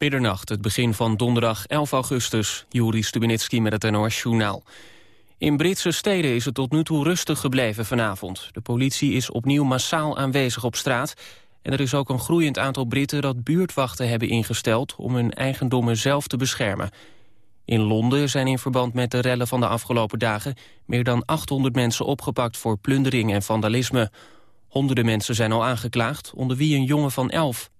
Middernacht, het begin van donderdag 11 augustus. Juri Stubenitski met het NOS-journaal. In Britse steden is het tot nu toe rustig gebleven vanavond. De politie is opnieuw massaal aanwezig op straat... en er is ook een groeiend aantal Britten dat buurtwachten hebben ingesteld... om hun eigendommen zelf te beschermen. In Londen zijn in verband met de rellen van de afgelopen dagen... meer dan 800 mensen opgepakt voor plundering en vandalisme. Honderden mensen zijn al aangeklaagd, onder wie een jongen van 11.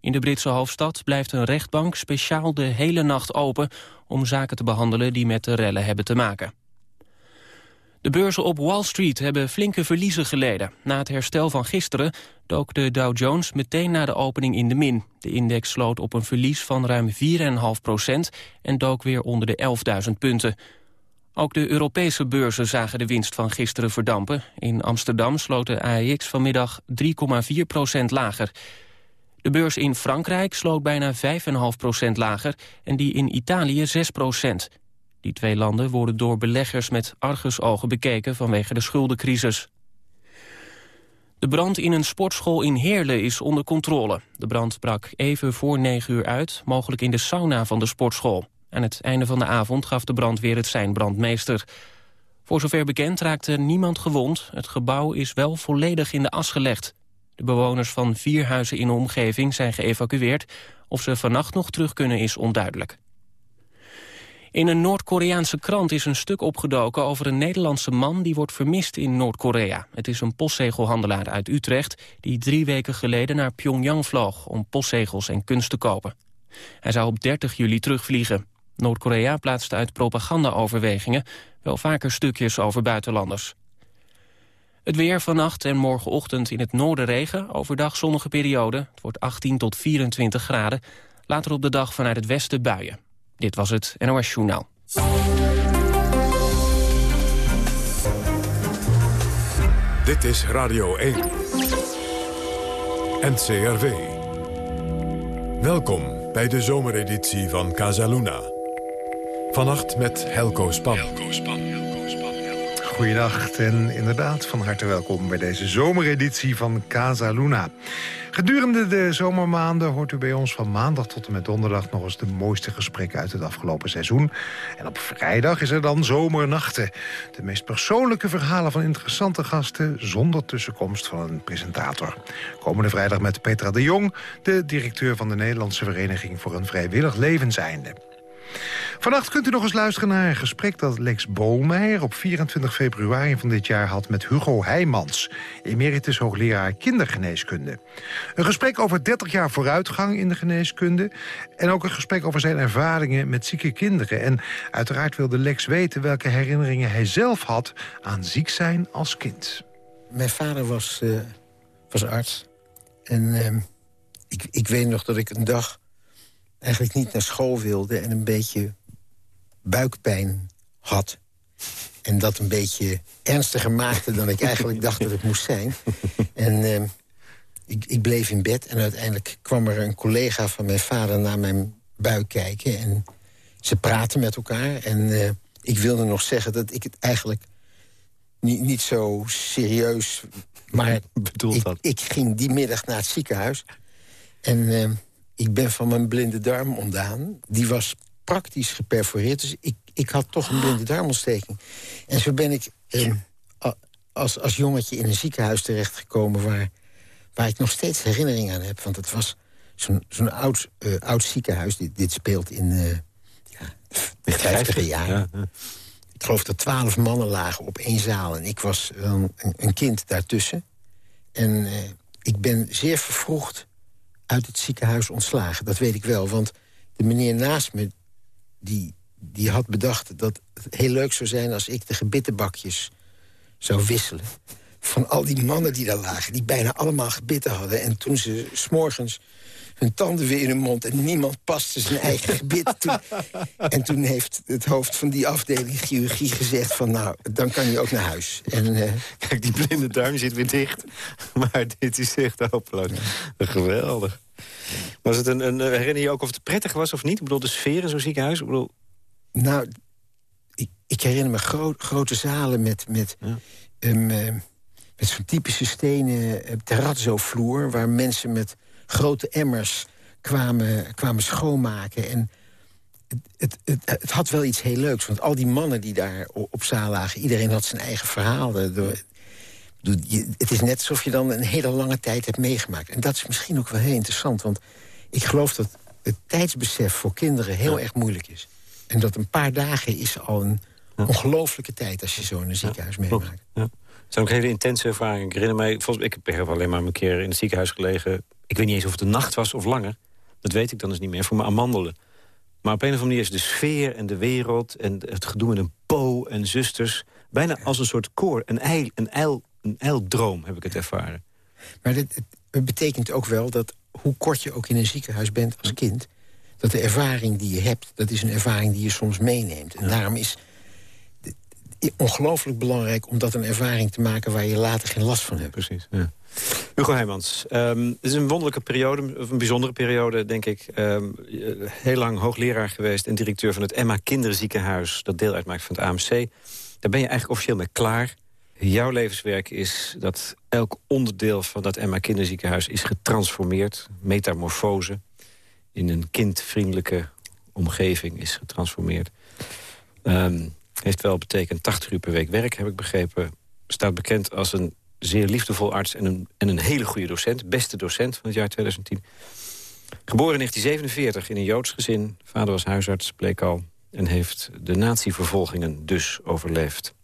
In de Britse hoofdstad blijft een rechtbank speciaal de hele nacht open... om zaken te behandelen die met de rellen hebben te maken. De beurzen op Wall Street hebben flinke verliezen geleden. Na het herstel van gisteren dook de Dow Jones meteen na de opening in de min. De index sloot op een verlies van ruim 4,5 procent... en dook weer onder de 11.000 punten. Ook de Europese beurzen zagen de winst van gisteren verdampen. In Amsterdam sloot de AEX vanmiddag 3,4 procent lager... De beurs in Frankrijk sloot bijna 5,5% lager en die in Italië 6% Die twee landen worden door beleggers met argusogen bekeken vanwege de schuldencrisis. De brand in een sportschool in Heerlen is onder controle. De brand brak even voor 9 uur uit, mogelijk in de sauna van de sportschool. Aan het einde van de avond gaf de brandweer het zijn brandmeester. Voor zover bekend raakte niemand gewond. Het gebouw is wel volledig in de as gelegd. De bewoners van vier huizen in de omgeving zijn geëvacueerd. Of ze vannacht nog terug kunnen is onduidelijk. In een Noord-Koreaanse krant is een stuk opgedoken over een Nederlandse man die wordt vermist in Noord-Korea. Het is een postzegelhandelaar uit Utrecht die drie weken geleden naar Pyongyang vloog om postzegels en kunst te kopen. Hij zou op 30 juli terugvliegen. Noord-Korea plaatste uit propagandaoverwegingen wel vaker stukjes over buitenlanders. Het weer vannacht en morgenochtend in het noorden regen. Overdag zonnige periode. Het wordt 18 tot 24 graden. Later op de dag vanuit het westen buien. Dit was het NOS Journaal. Dit is Radio 1. NCRV. Welkom bij de zomereditie van Casaluna. Vannacht met Helco Span. Helco Span. Goedendag en inderdaad van harte welkom bij deze zomereditie van Casa Luna. Gedurende de zomermaanden hoort u bij ons van maandag tot en met donderdag... nog eens de mooiste gesprekken uit het afgelopen seizoen. En op vrijdag is er dan Zomernachten. De meest persoonlijke verhalen van interessante gasten... zonder tussenkomst van een presentator. Komende vrijdag met Petra de Jong... de directeur van de Nederlandse Vereniging voor een Vrijwillig Levenseinde. Vannacht kunt u nog eens luisteren naar een gesprek dat Lex Bolmeijer op 24 februari van dit jaar had met Hugo Heijmans, emeritus hoogleraar kindergeneeskunde. Een gesprek over 30 jaar vooruitgang in de geneeskunde en ook een gesprek over zijn ervaringen met zieke kinderen. En uiteraard wilde Lex weten welke herinneringen hij zelf had aan ziek zijn als kind. Mijn vader was, uh, was arts en uh, ik, ik weet nog dat ik een dag eigenlijk niet naar school wilde... en een beetje buikpijn had. En dat een beetje ernstiger maakte dan ik eigenlijk dacht dat het moest zijn. En uh, ik, ik, bleef in bed en uiteindelijk kwam er een collega van mijn vader... naar mijn buik kijken en ze praten met elkaar. En uh, ik wilde nog zeggen dat ik het eigenlijk niet, niet zo serieus... maar ik, ik, ging die middag naar het ziekenhuis... En uh, ik ben van mijn blinde darm ontdaan. Die was praktisch geperforeerd. Dus ik, ik had toch een blinde darmontsteking. En zo ben ik eh, als, als jongetje in een ziekenhuis terechtgekomen... Waar, waar ik nog steeds herinnering aan heb. Want het was zo'n zo'n oud, uh, oud ziekenhuis. Dit, dit speelt in uh, ja, de vijftiger jaren. Ja, Ik geloof dat twaalf mannen lagen op één zaal. En ik was een, een kind daartussen. En uh, ik ben zeer vervroegd uit het ziekenhuis ontslagen. Dat weet ik wel, want de meneer naast me... die, die had bedacht dat het heel leuk zou zijn... als ik de gebittenbakjes zou wisselen. Van al die mannen die daar lagen, die bijna allemaal gebitten hadden. En toen ze s'morgens hun tanden weer in hun mond... en niemand paste zijn eigen gebit. Toen, en toen heeft het hoofd van die afdeling chirurgie gezegd van... nou, dan kan je ook naar huis. En, uh... Kijk, die blinde duim zit weer dicht. Maar dit is echt hopeloos. Geweldig. Was het een, een, herinner je ook of het prettig was of niet? Ik bedoel, de sfeer in zo'n ziekenhuis? Ik bedoel... Nou, ik, ik herinner me grote zalen met... met ja. um, met zo'n typische stenen uh, terrazzo-vloer... waar mensen met grote emmers kwamen, kwamen schoonmaken. En het, het, het, had wel iets heel leuks. Want al die mannen die daar op zaal lagen... iedereen had zijn eigen verhaal. Het is net alsof je dan een hele lange tijd hebt meegemaakt. En dat is misschien ook wel heel interessant. Want ik geloof dat het tijdsbesef voor kinderen heel erg moeilijk is. En dat een paar dagen is al een ongelooflijke tijd... als je zo in een ziekenhuis meemaakt. Ja. Het zijn ook hele intense ervaringen. Ik herinner mij, volgens, ik heb alleen maar een keer in het ziekenhuis gelegen. Ik weet niet eens of het een nacht was of langer. Dat weet ik dan eens niet meer, voor mijn amandelen. Maar op een of andere manier is de sfeer en de wereld... en het gedoe met een po en zusters... bijna als een soort koor, een, eil, een, eil, een eildroom heb ik het ervaren. Maar dit, het betekent ook wel dat hoe kort je ook in een ziekenhuis bent als kind... dat de ervaring die je hebt, dat is een ervaring die je soms meeneemt. En daarom is ongelooflijk belangrijk om dat een ervaring te maken... waar je later geen last van hebt. Precies, ja. Hugo Heijmans, um, het is een wonderlijke periode, of een bijzondere periode, denk ik. Um, heel lang hoogleraar geweest en directeur van het Emma Kinderziekenhuis... dat deel uitmaakt van het AMC. Daar ben je eigenlijk officieel mee klaar. Jouw levenswerk is dat elk onderdeel van dat Emma Kinderziekenhuis... is getransformeerd, metamorfose, in een kindvriendelijke omgeving is getransformeerd. Um, heeft wel betekend 80 uur per week werk, heb ik begrepen. Staat bekend als een zeer liefdevol arts en een, en een hele goede docent. Beste docent van het jaar 2010. Geboren in 1947 in een Joods gezin. Vader was huisarts, bleek al. En heeft de natievervolgingen dus overleefd.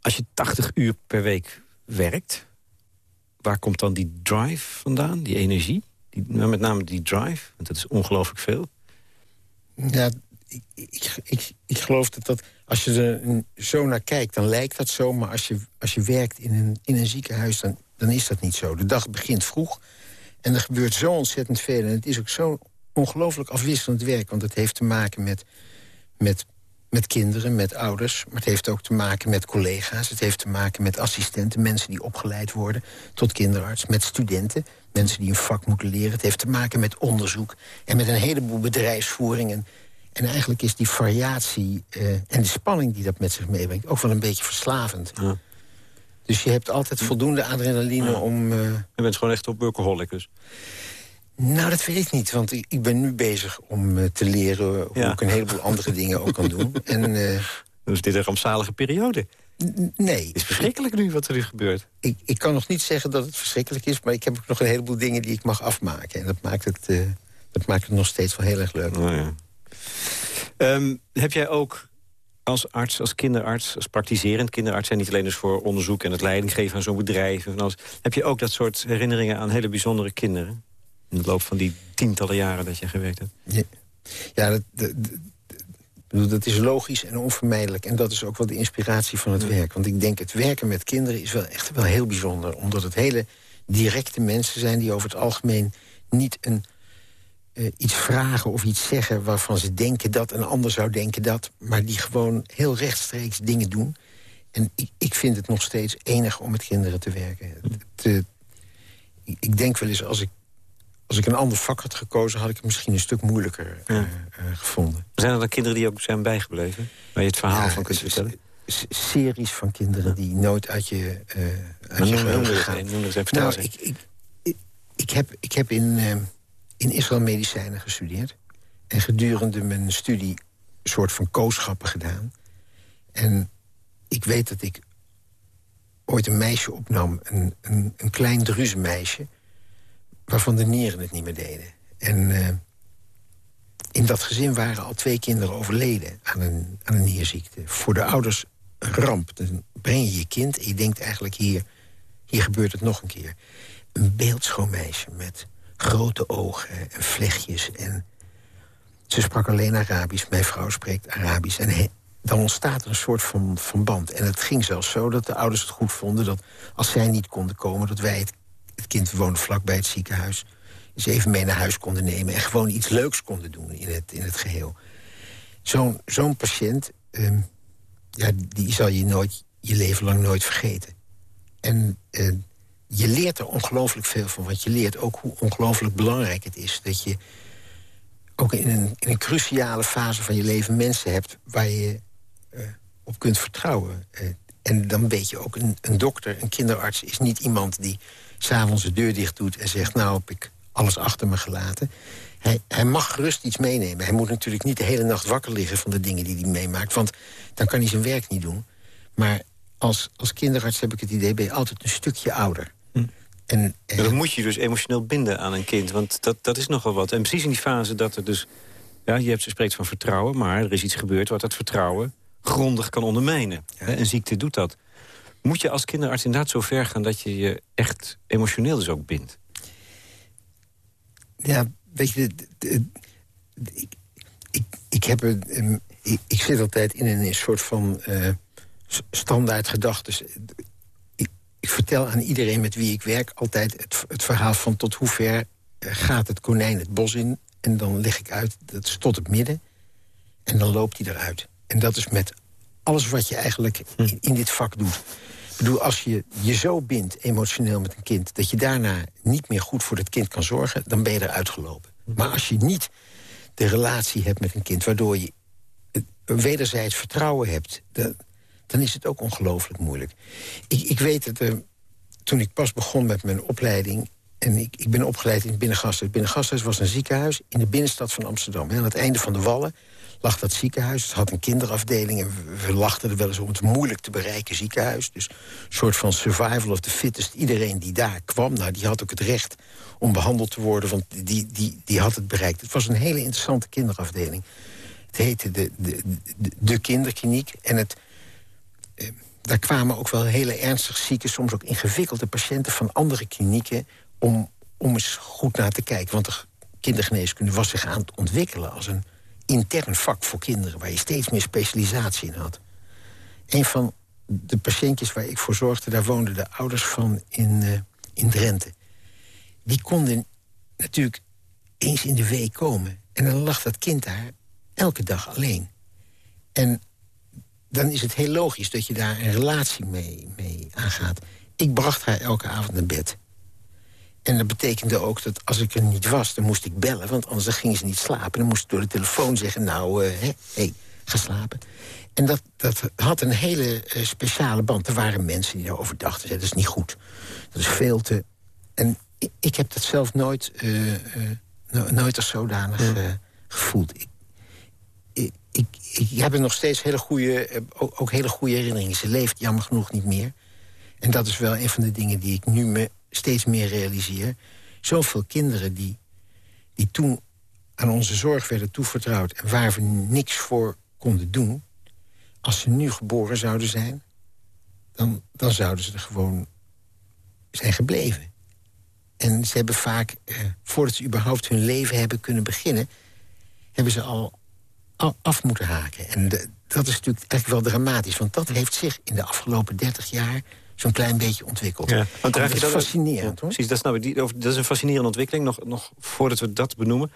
Als je 80 uur per week werkt... waar komt dan die drive vandaan, die energie? Die, met name die drive, want dat is ongelooflijk veel. Ja, ik, ik, ik, geloof dat dat... Als je er zo naar kijkt, dan lijkt dat zo. Maar als je, als je werkt in een, in een ziekenhuis, dan, dan is dat niet zo. De dag begint vroeg en er gebeurt zo ontzettend veel. En het is ook zo ongelooflijk afwisselend werk. Want het heeft te maken met, met, met kinderen, met ouders. Maar het heeft ook te maken met collega's. Het heeft te maken met assistenten, mensen die opgeleid worden tot kinderarts. Met studenten, mensen die een vak moeten leren. Het heeft te maken met onderzoek en met een heleboel bedrijfsvoeringen en eigenlijk is die variatie uh, en de spanning die dat met zich meebrengt... ook wel een beetje verslavend. Ja. Dus je hebt altijd voldoende adrenaline om... Uh... Je bent gewoon echt op workaholic dus? Nou, dat weet ik niet, want ik, ik ben nu bezig om uh, te leren... hoe ja. ik een heleboel andere dingen ook kan doen. En, dus dit een rampzalige periode? Nee. Het is verschrikkelijk nu wat er nu gebeurt. Ik, ik kan nog niet zeggen dat het verschrikkelijk is... maar ik heb ook nog een heleboel dingen die ik mag afmaken. En dat maakt het, dat maakt het nog steeds wel heel erg leuk. Oh, ja. Um, heb jij ook als arts, als kinderarts, als praktiserend kinderarts... en niet alleen dus voor onderzoek en het leiding geven aan zo'n bedrijf... En alles, heb je ook dat soort herinneringen aan hele bijzondere kinderen? In de loop van die tientallen jaren dat je gewerkt hebt? Ja, ja dat, dat, dat, is logisch en onvermijdelijk. En dat is ook wel de inspiratie van het werk. Want ik denk, het werken met kinderen is wel echt wel heel bijzonder. Omdat het hele directe mensen zijn die over het algemeen niet een uh, iets vragen of iets zeggen... waarvan ze denken dat een ander zou denken dat... maar die gewoon heel rechtstreeks dingen doen. En ik, ik vind het nog steeds enig om met kinderen te werken. Het, ik denk wel eens, als ik, als ik een ander vak had gekozen... had ik het misschien een stuk moeilijker uh, uh, gevonden. Zijn er dan kinderen die ook zijn bijgebleven? Waar je het verhaal van kunt vertellen? Series van kinderen die nooit uit je, uit je gaan. Nou, ik, ik, ik, ik, heb, ik heb in in Israël medicijnen gestudeerd. En gedurende mijn studie een soort van kooschappen gedaan. En ik weet dat ik ooit een meisje opnam, een, een, een klein druzenmeisje... waarvan de nieren het niet meer deden. En uh, in dat gezin waren al twee kinderen overleden aan een, aan een nierziekte. Voor de ouders een ramp. Dan breng je je kind en je denkt eigenlijk hier... hier gebeurt het nog een keer. Een beeldschoon meisje met grote ogen en vlechtjes. En ze sprak alleen Arabisch. Mijn vrouw spreekt Arabisch. En dan ontstaat er een soort van, van band. En het ging zelfs zo dat de ouders het goed vonden... dat als zij niet konden komen, dat wij het, het kind woonde vlakbij het ziekenhuis... eens even mee naar huis konden nemen... en gewoon iets leuks konden doen in het, in het geheel. Zo'n zo'n patiënt, um, ja, die zal je nooit je leven lang nooit vergeten. En uh, je leert er ongelooflijk veel van. Want je leert ook hoe ongelooflijk belangrijk het is... dat je ook in een, in een cruciale fase van je leven mensen hebt... waar je uh, op kunt vertrouwen. Uh, en dan weet je ook, een, een dokter, een kinderarts... is niet iemand die s'avonds de deur dicht doet en zegt... nou heb ik alles achter me gelaten. Hij, hij mag gerust iets meenemen. Hij moet natuurlijk niet de hele nacht wakker liggen van de dingen die hij meemaakt. Want dan kan hij zijn werk niet doen. Maar als, als kinderarts heb ik het idee, ben je altijd een stukje ouder. En, dan moet je dus emotioneel binden aan een kind. Want dat, dat is nogal wat. En precies in die fase dat er dus... Ja, je hebt, spreekt van vertrouwen, maar er is iets gebeurd... wat dat vertrouwen grondig kan ondermijnen. Ja. Een ziekte doet dat. Moet je als kinderarts inderdaad zo ver gaan... dat je je echt emotioneel dus ook bindt? Ja, weet je, ik, ik, ik, heb een, ik, ik, zit altijd in een soort van uh, standaard gedachtes. Ik, vertel aan iedereen met wie ik werk altijd het, het verhaal van tot hoe ver eh, gaat het konijn het bos in. En dan leg ik uit, dat is tot het midden. En dan loopt hij eruit. En dat is met alles wat je eigenlijk hm. in, in dit vak doet. Ik bedoel, als je je zo bindt emotioneel met een kind... dat je daarna niet meer goed voor het kind kan zorgen... dan ben je eruit gelopen. Maar als je niet de relatie hebt met een kind... waardoor je een wederzijds vertrouwen hebt... dan is het ook ongelooflijk moeilijk. Ik, ik weet dat er, toen ik pas begon met mijn opleiding... en ik, ik ben opgeleid in het Binnengasthuis. Binnengasthuis was een ziekenhuis in de binnenstad van Amsterdam. aan het einde van de Wallen lag dat ziekenhuis. Het had een kinderafdeling en we, lachten er wel eens om het moeilijk te bereiken ziekenhuis. Dus een soort van survival of the fittest. Iedereen die daar kwam, nou, die had ook het recht om behandeld te worden... want die, die, die had het bereikt. Het was een hele interessante kinderafdeling. Het heette de, de, de, de kinderkliniek. En het, eh, daar kwamen ook wel hele ernstig zieke... soms ook ingewikkelde patiënten van andere klinieken... om, om eens goed naar te kijken. Want de kindergeneeskunde was zich aan het ontwikkelen... als een intern vak voor kinderen... waar je steeds meer specialisatie in had. Een van de patiëntjes waar ik voor zorgde... daar woonden de ouders van in, uh, in Drenthe. Die konden natuurlijk eens in de week komen. En dan lag dat kind daar elke dag alleen. En dan is het heel logisch dat je daar een relatie mee, mee aangaat. Ik bracht haar elke avond naar bed. En dat betekende ook dat als ik er niet was, dan moest ik bellen. Want anders ging ze niet slapen. Dan moest ik door de telefoon zeggen, nou, hé, uh, hey, ga slapen. En dat, dat had een hele uh, speciale band. Er waren mensen die daarover dachten, dat is niet goed. Dat is veel te... En ik, ik heb dat zelf nooit, uh, nooit als zodanig gevoeld. Ik, ik, ik, heb nog steeds hele goede, ook, ook hele goede herinneringen. Ze leeft jammer genoeg niet meer. En dat is wel een van de dingen die ik nu me steeds meer realiseer. Zoveel kinderen die, die toen aan onze zorg werden toevertrouwd... en waar we niks voor konden doen... als ze nu geboren zouden zijn... dan, dan zouden ze er gewoon zijn gebleven. En ze hebben vaak, eh, voordat ze überhaupt hun leven hebben kunnen beginnen... hebben ze al, af moeten haken. En dat is natuurlijk eigenlijk wel dramatisch. Want dat heeft zich in de afgelopen 30 jaar zo'n klein beetje ontwikkeld. Ja. Want dat is fascinerend, hoor. Precies, dat, snap ik. dat is een fascinerende ontwikkeling. Nog, nog voordat we dat benoemen.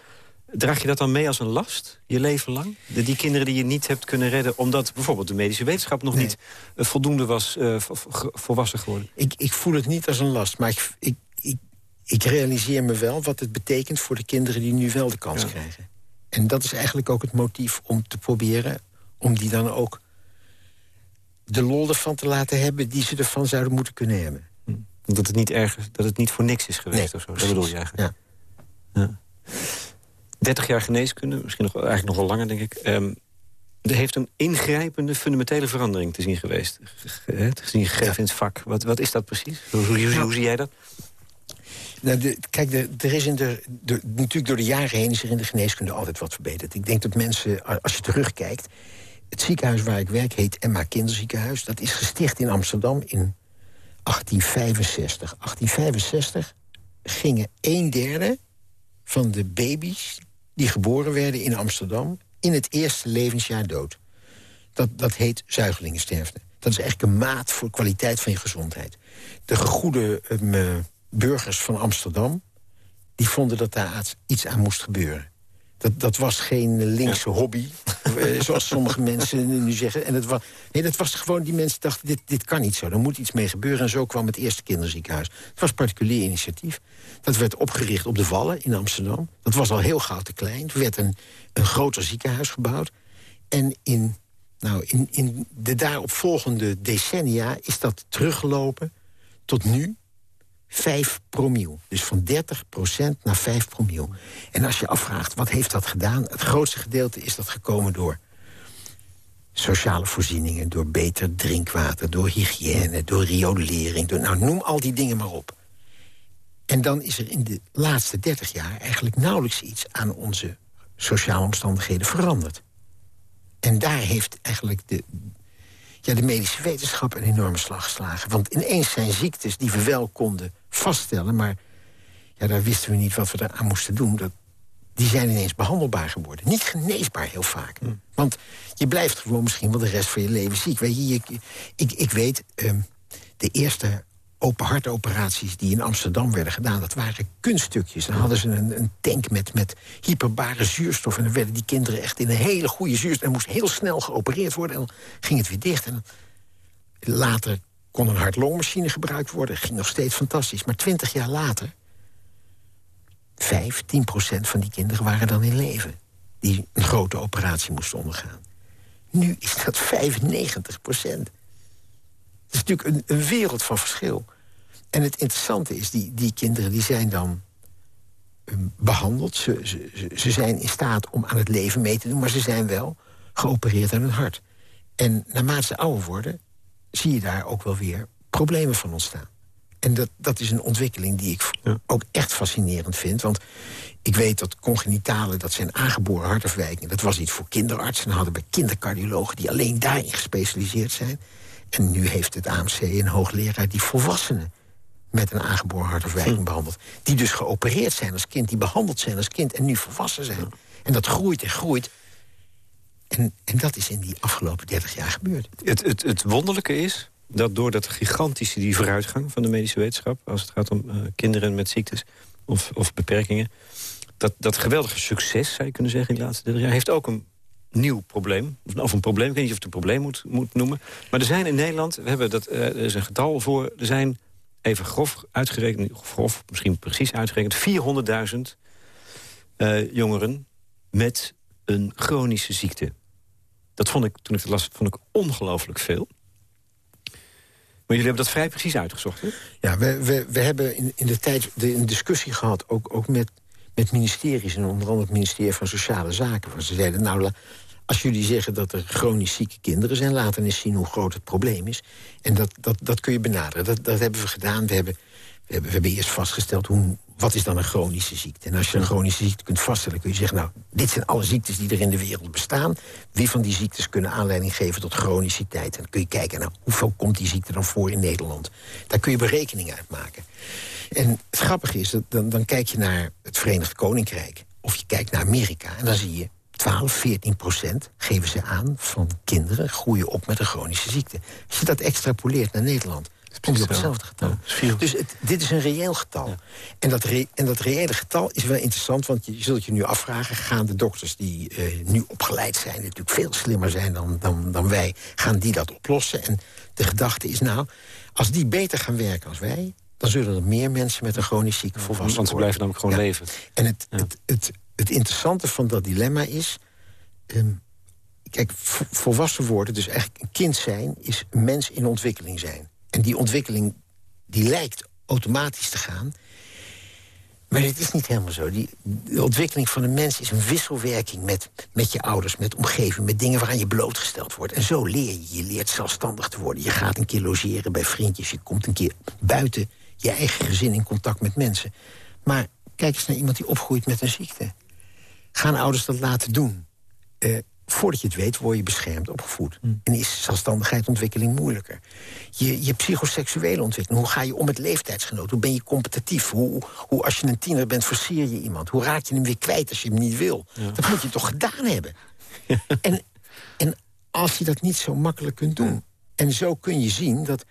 Draag je dat dan mee als een last, je leven lang? De, die kinderen die je niet hebt kunnen redden... omdat bijvoorbeeld de medische wetenschap nog niet uh, voldoende was uh, volwassen geworden? Ik, ik voel het niet als een last, maar ik, ik, ik, ik, realiseer me wel... wat het betekent voor de kinderen die nu wel de kans krijgen. En dat is eigenlijk ook het motief om te proberen... om die dan ook de lol ervan te laten hebben... die ze ervan zouden moeten kunnen hebben. Hm. Dat het niet erg, dat het niet voor niks is geweest nee, of zo. Dat bedoel je eigenlijk. Ja. ja. 30 jaar geneeskunde, misschien nog, eigenlijk nog wel langer, denk ik. Um, er heeft een ingrijpende, fundamentele verandering te zien geweest. Te zien gegeven in het vak. Wat, wat is dat precies? Hoe, hoe, hoe zie jij dat? Nou, de, kijk, de, er is de, de, natuurlijk door de jaren heen is er in de geneeskunde altijd wat verbeterd. Ik denk dat mensen, als je terugkijkt... Het ziekenhuis waar ik werk heet Emma Kinderziekenhuis. Dat is gesticht in Amsterdam in 1865. 1865 gingen een derde van de baby's die geboren werden in Amsterdam... in het eerste levensjaar dood. Dat, dat heet zuigelingensterfte. Dat is eigenlijk een maat voor kwaliteit van je gezondheid. De goede uh, burgers van Amsterdam... die vonden dat daar iets aan moest gebeuren. Dat, dat was geen linkse hobby, eh, zoals sommige mensen nu zeggen. En het was, nee, dat was gewoon, die mensen dachten, dit, dit kan niet zo. Er moet iets mee gebeuren. En zo kwam het eerste kinderziekenhuis. Het was particulier initiatief. Dat werd opgericht op de Wallen in Amsterdam. Dat was al heel gauw te klein. Er werd een, een groter ziekenhuis gebouwd. En in, nou, in, in de daaropvolgende decennia is dat teruggelopen tot nu 5 promiel. Dus van 30% naar 5 promiel. En als je afvraagt, wat heeft dat gedaan? Het grootste gedeelte is dat gekomen door sociale voorzieningen... door beter drinkwater, door hygiëne, door riolering. Door, nou, noem al die dingen maar op. En dan is er in de laatste 30 jaar eigenlijk nauwelijks iets... aan onze sociale omstandigheden veranderd. En daar heeft eigenlijk de, ja, de medische wetenschap een enorme slag geslagen. Want ineens zijn ziektes die we wel konden vaststellen... maar ja, daar wisten we niet wat we eraan moesten doen... Dat, die zijn ineens behandelbaar geworden. Niet geneesbaar heel vaak. Hmm. Want je blijft gewoon misschien wel de rest van je leven ziek. Weet je, ik, ik weet, ehm, de eerste open hartoperaties die in Amsterdam werden gedaan... dat waren kunststukjes. Dan hadden ze een, een, tank met, met hyperbare zuurstof... en dan werden die kinderen echt in een hele goede zuurstof... en moest heel snel geopereerd worden en dan ging het weer dicht. En later kon een hart-longmachine gebruikt worden. ging nog steeds fantastisch. Maar twintig jaar later... 5, 10 procent van die kinderen waren dan in leven. Die een grote operatie moesten ondergaan. Nu is dat 95 procent. Dat is natuurlijk een, een wereld van verschil. En het interessante is, die, die kinderen die zijn dan um, behandeld. Ze, ze, ze zijn in staat om aan het leven mee te doen... maar ze zijn wel geopereerd aan hun hart. En naarmate ze ouder worden, zie je daar ook wel weer problemen van ontstaan. En dat, dat is een ontwikkeling die ik ook echt fascinerend vind. Want ik weet dat congenitale, dat zijn aangeboren hartafwijkingen... dat was iets voor kinderartsen. Dan hadden we kindercardiologen die alleen daarin gespecialiseerd zijn. En nu heeft het AMC een hoogleraar die volwassenen met een aangeboren hartafwijking hm. behandeld. Die dus geopereerd zijn als kind, die behandeld zijn als kind... en nu volwassen zijn. En dat groeit en groeit. En, en dat is in die afgelopen 30 jaar gebeurd. Het, het, het wonderlijke is dat door dat gigantische die vooruitgang van de medische wetenschap... als het gaat om uh, kinderen met ziektes of, of beperkingen... Dat, dat geweldige succes, zou je kunnen zeggen, in de laatste 30 jaar... heeft ook een nieuw probleem. Of een probleem, ik weet niet of het een probleem moet, moet noemen. Maar er zijn in Nederland, we hebben dat, uh, er is een getal voor... er zijn even grof uitgerekend, grof, misschien precies uitgerekend... 400.000 uh, jongeren met een chronische ziekte. Dat vond ik, toen ik het las, vond ik ongelooflijk veel. Maar jullie hebben dat vrij precies uitgezocht, hè? Ja, we, we, we hebben in, in de tijd de, een discussie gehad... ook, ook met, met ministeries en onder andere het ministerie van Sociale Zaken. Waar ze zeiden, nou, als jullie zeggen dat er chronisch zieke kinderen zijn... laten eens zien hoe groot het probleem is. En dat, dat, dat kun je benaderen. Dat, dat hebben we gedaan. We hebben, we hebben, we eerst vastgesteld hoe, wat is dan een chronische ziekte? En als je een chronische ziekte kunt vaststellen, kun je zeggen... nou, dit zijn alle ziektes die er in de wereld bestaan. Wie van die ziektes kunnen aanleiding geven tot chroniciteit? En dan kun je kijken, nou, hoeveel komt die ziekte dan voor in Nederland? Daar kun je berekeningen uit maken. En het grappige is, dat dan, dan kijk je naar het Verenigd Koninkrijk... of je kijkt naar Amerika, en dan zie je 12, 14 procent geven ze aan van kinderen groeien op met een chronische ziekte. Als je dat extrapoleert naar Nederland, kom je op hetzelfde getal. dus het, dit is een reëel getal. En, dat en dat reële getal is wel interessant, want je zult je nu afvragen... gaan de dokters die uh, nu opgeleid zijn, natuurlijk veel slimmer zijn dan, dan, dan wij... gaan die dat oplossen? En de gedachte is nou, als die beter gaan werken als wij... dan zullen er meer mensen met een chronisch zieke volwassen Want ze blijven namelijk gewoon leven. En het, het, het, het interessante van dat dilemma is... Ehm, kijk, volwassen worden, dus eigenlijk een kind zijn... is mens in ontwikkeling zijn. En die ontwikkeling die lijkt automatisch te gaan... Maar het is niet helemaal zo. Die, de ontwikkeling van een mens is een wisselwerking met, met je ouders, met omgeving, met dingen waaraan je blootgesteld wordt. En zo leer je. Je leert zelfstandig te worden. Je gaat een keer logeren bij vriendjes. Je komt een keer buiten je eigen gezin in contact met mensen. Maar kijk eens naar iemand die opgroeit met een ziekte. Gaan ouders dat laten doen? Uh, voordat je het weet, word je beschermd opgevoed. Mm. En is zelfstandigheidsontwikkeling moeilijker. Je, je psychoseksuele ontwikkeling. Hoe ga je om met leeftijdsgenoten? Hoe ben je competitief? Hoe, hoe als je een tiener bent, forceer je iemand? Hoe raak je hem weer kwijt als je hem niet wil? Dat moet je toch gedaan hebben? En, en als je dat niet zo makkelijk kunt doen... en zo kun je zien dat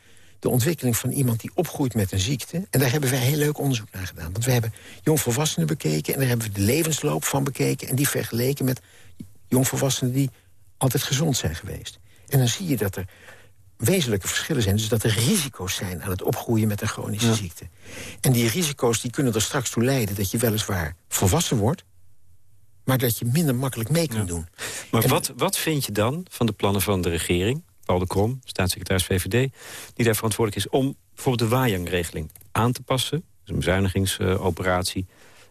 de ontwikkeling van iemand die opgroeit met een ziekte... en daar hebben wij heel leuk onderzoek naar gedaan. Want we hebben jongvolwassenen bekeken... en daar hebben we de levensloop van bekeken... en die vergeleken met jongvolwassenen die altijd gezond zijn geweest. En dan zie je dat er wezenlijke verschillen zijn. Dus dat er risico's zijn aan het opgroeien met een chronische ziekte. En die risico's die kunnen er straks toe leiden... dat je weliswaar volwassen wordt... maar dat je minder makkelijk mee kunt doen. Maar wat, wat vind je dan van de plannen van de regering... Paul de Krom, staatssecretaris VVD... die daar verantwoordelijk is om bijvoorbeeld de Wajang-regeling aan te passen. Een bezuinigingsoperatie.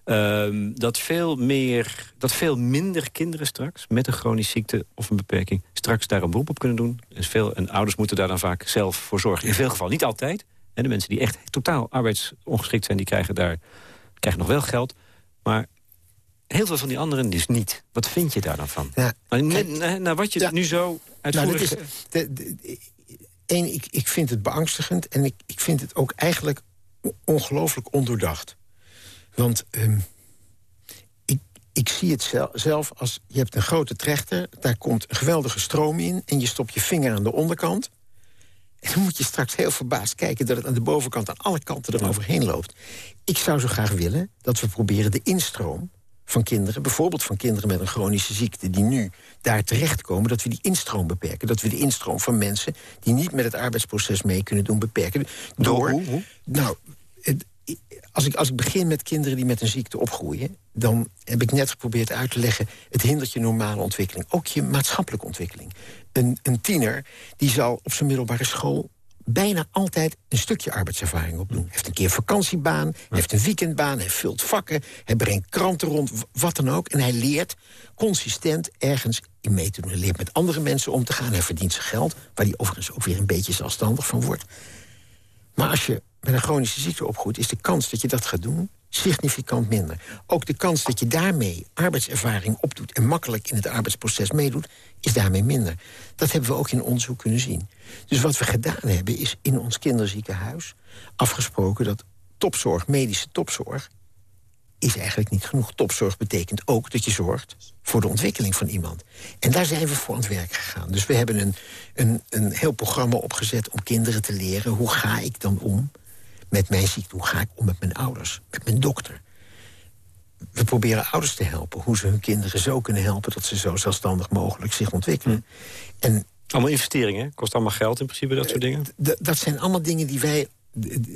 Ehm, dat, veel meer, dat veel minder kinderen straks met een chronische ziekte of een beperking... straks daar een beroep op kunnen doen. En, veel, en ouders moeten daar dan vaak zelf voor zorgen. In veel gevallen, niet altijd. En de mensen die echt totaal arbeidsongeschikt zijn... die krijgen daar krijgen nog wel geld. Maar heel veel van die anderen dus niet. Wat vind je daar dan van? Ja, nou, wat je nu zo uitvoerig... Nou, de, de, één, ik, ik vind het beangstigend en ik, ik vind het ook eigenlijk ongelooflijk ondoordacht. Want um, ik, ik zie het zelf als... je hebt een grote trechter, daar komt een geweldige stroom in... en je stopt je vinger aan de onderkant... En dan moet je straks heel verbaasd kijken dat het aan de bovenkant... aan alle kanten eroverheen loopt. Ik zou zo graag willen dat we proberen de instroom van kinderen... bijvoorbeeld van kinderen met een chronische ziekte... die nu daar terechtkomen, dat we die instroom beperken. Dat we de instroom van mensen die niet met het arbeidsproces mee kunnen doen... beperken. Door, hoe, hoe? Nou, als ik, als ik begin met kinderen die met een ziekte opgroeien... dan heb ik net geprobeerd uit te leggen... het hindert je normale ontwikkeling. Ook je maatschappelijke ontwikkeling. Een, een tiener die zal op zijn middelbare school bijna altijd een stukje arbeidservaring opdoen. Hij heeft een keer vakantiebaan, hij heeft een weekendbaan... hij vult vakken, hij brengt kranten rond, wat dan ook. En hij leert consistent ergens in mee te doen. Hij leert met andere mensen om te gaan. Hij verdient zijn geld, waar hij overigens ook weer een beetje zelfstandig van wordt. Maar als je met een chronische ziekte opgroeit... is de kans dat je dat gaat doen significant minder. Ook de kans dat je daarmee arbeidservaring opdoet... en makkelijk in het arbeidsproces meedoet, is daarmee minder. Dat hebben we ook in onderzoek kunnen zien. Dus wat we gedaan hebben, is in ons kinderziekenhuis... afgesproken dat topzorg, medische topzorg is eigenlijk niet genoeg. Topzorg betekent ook dat je zorgt voor de ontwikkeling van iemand. En daar zijn we voor aan het werk gegaan. Dus we hebben een, een, een heel programma opgezet om kinderen te leren... hoe ga ik dan om met mijn ziekte? Hoe ga ik om met mijn ouders, met mijn dokter? We proberen ouders te helpen. Hoe ze hun kinderen zo kunnen helpen... dat ze zo zelfstandig mogelijk zich ontwikkelen. Hm. En, allemaal investeringen, kost allemaal geld in principe, dat soort dingen? Dat zijn allemaal dingen die wij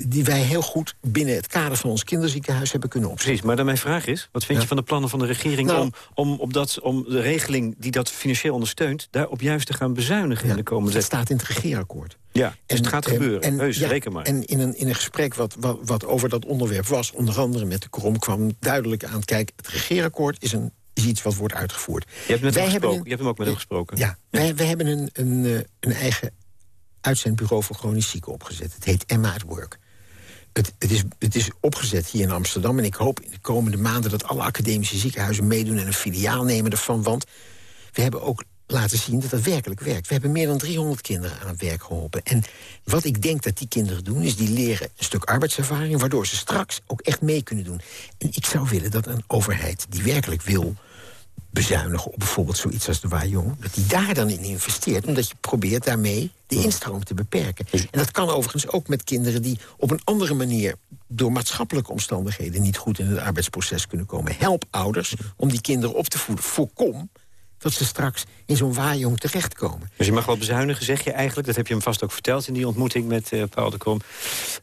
die wij heel goed binnen het kader van ons kinderziekenhuis hebben kunnen opzetten. Precies, maar dan mijn vraag is, wat vind je van de plannen van de regering... Nou, om, om, op dat, om de regeling die dat financieel ondersteunt... daarop juist te gaan bezuinigen in de komende... Dat staat in het regeerakkoord. Ja, dus en, het gaat gebeuren, en, heus, reken maar. En in een, in een gesprek wat, wat, wat over dat onderwerp was... onder andere met de Krom kwam duidelijk aan... kijk, het regeerakkoord is een is iets wat wordt uitgevoerd. Je hebt, met hem gesproken. je hebt hem ook met hem gesproken. Ja, Wij, wij hebben een, een, eh, een eigen uitzendbureau voor chronisch zieken opgezet. Het heet Emma at Work het, het, is, het is opgezet hier in Amsterdam. En ik hoop in de komende maanden dat alle academische ziekenhuizen meedoen... en een filiaal nemen ervan. Want we hebben ook laten zien dat het werkelijk werkt. We hebben meer dan 300 kinderen aan het werk geholpen. En wat ik denk dat die kinderen doen, is die leren een stuk arbeidservaring... waardoor ze straks ook echt mee kunnen doen. En ik zou willen dat een overheid die werkelijk wil bezuinigen op bijvoorbeeld zoiets als de Wajong... dat die daar dan in investeert, omdat je probeert daarmee de instroom te beperken. En dat kan overigens ook met kinderen die op een andere manier... door maatschappelijke omstandigheden niet goed in het arbeidsproces kunnen komen. Help ouders om die kinderen op te voeden. Voorkom dat ze straks in zo'n waaijong terechtkomen. Dus je mag wel bezuinigen, zeg je eigenlijk. Dat heb je hem vast ook verteld in die ontmoeting met uh, Paul de Krom.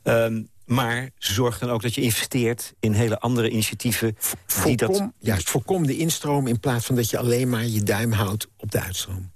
Ehm, maar zorg dan ook dat je investeert in hele andere initiatieven. Voorkom, die dat... Juist, voorkom de instroom in plaats van dat je alleen maar je duim houdt op de uitstroom.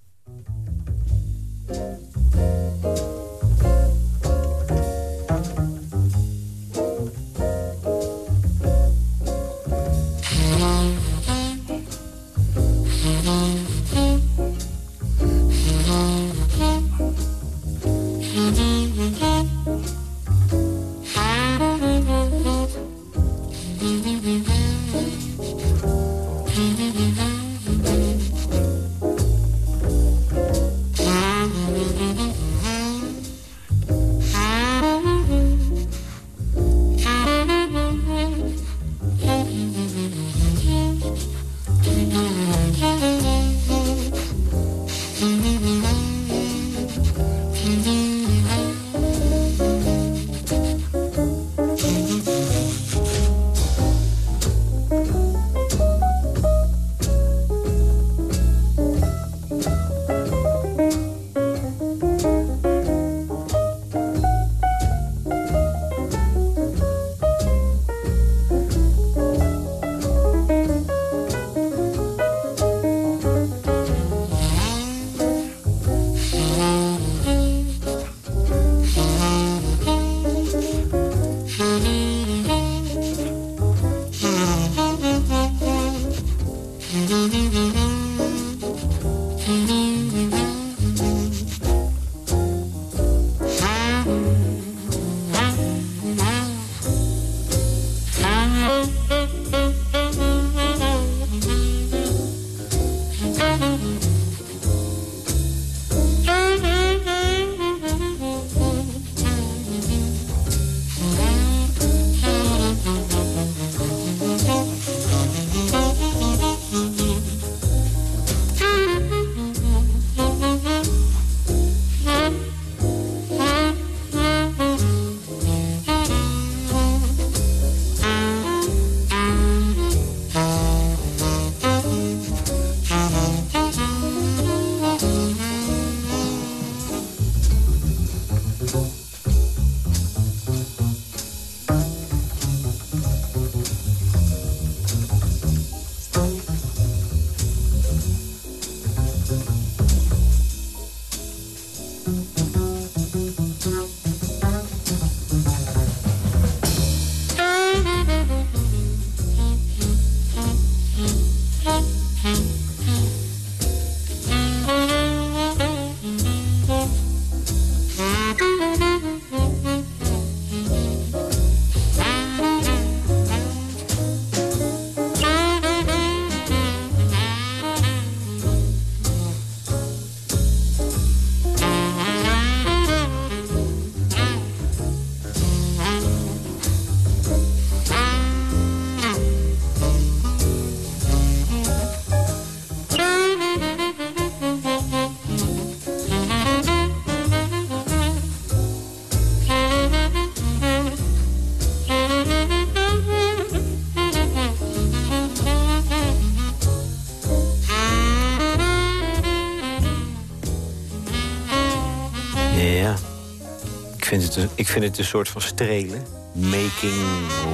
Ik vind het een soort van strelen. Making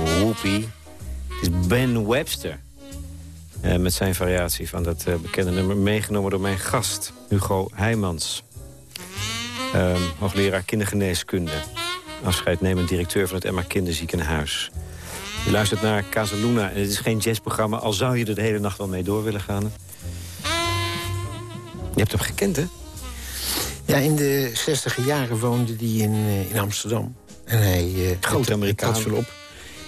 whoopie. Het is Ben Webster. Uh, met zijn variatie van dat uh, bekende nummer. Meegenomen door mijn gast, Hugo Heijmans. Uh, hoogleraar kindergeneeskunde. Afscheidnemend directeur van het Emma Kinderziekenhuis. Je luistert naar Casaluna. En het is geen jazzprogramma, al zou je er de hele nacht wel mee door willen gaan. Je hebt hem gekend, hè? Ja, in de zestiger jaren woonde hij in, uh, in Amsterdam. En hij... Uh, Groot Amerikaan. op.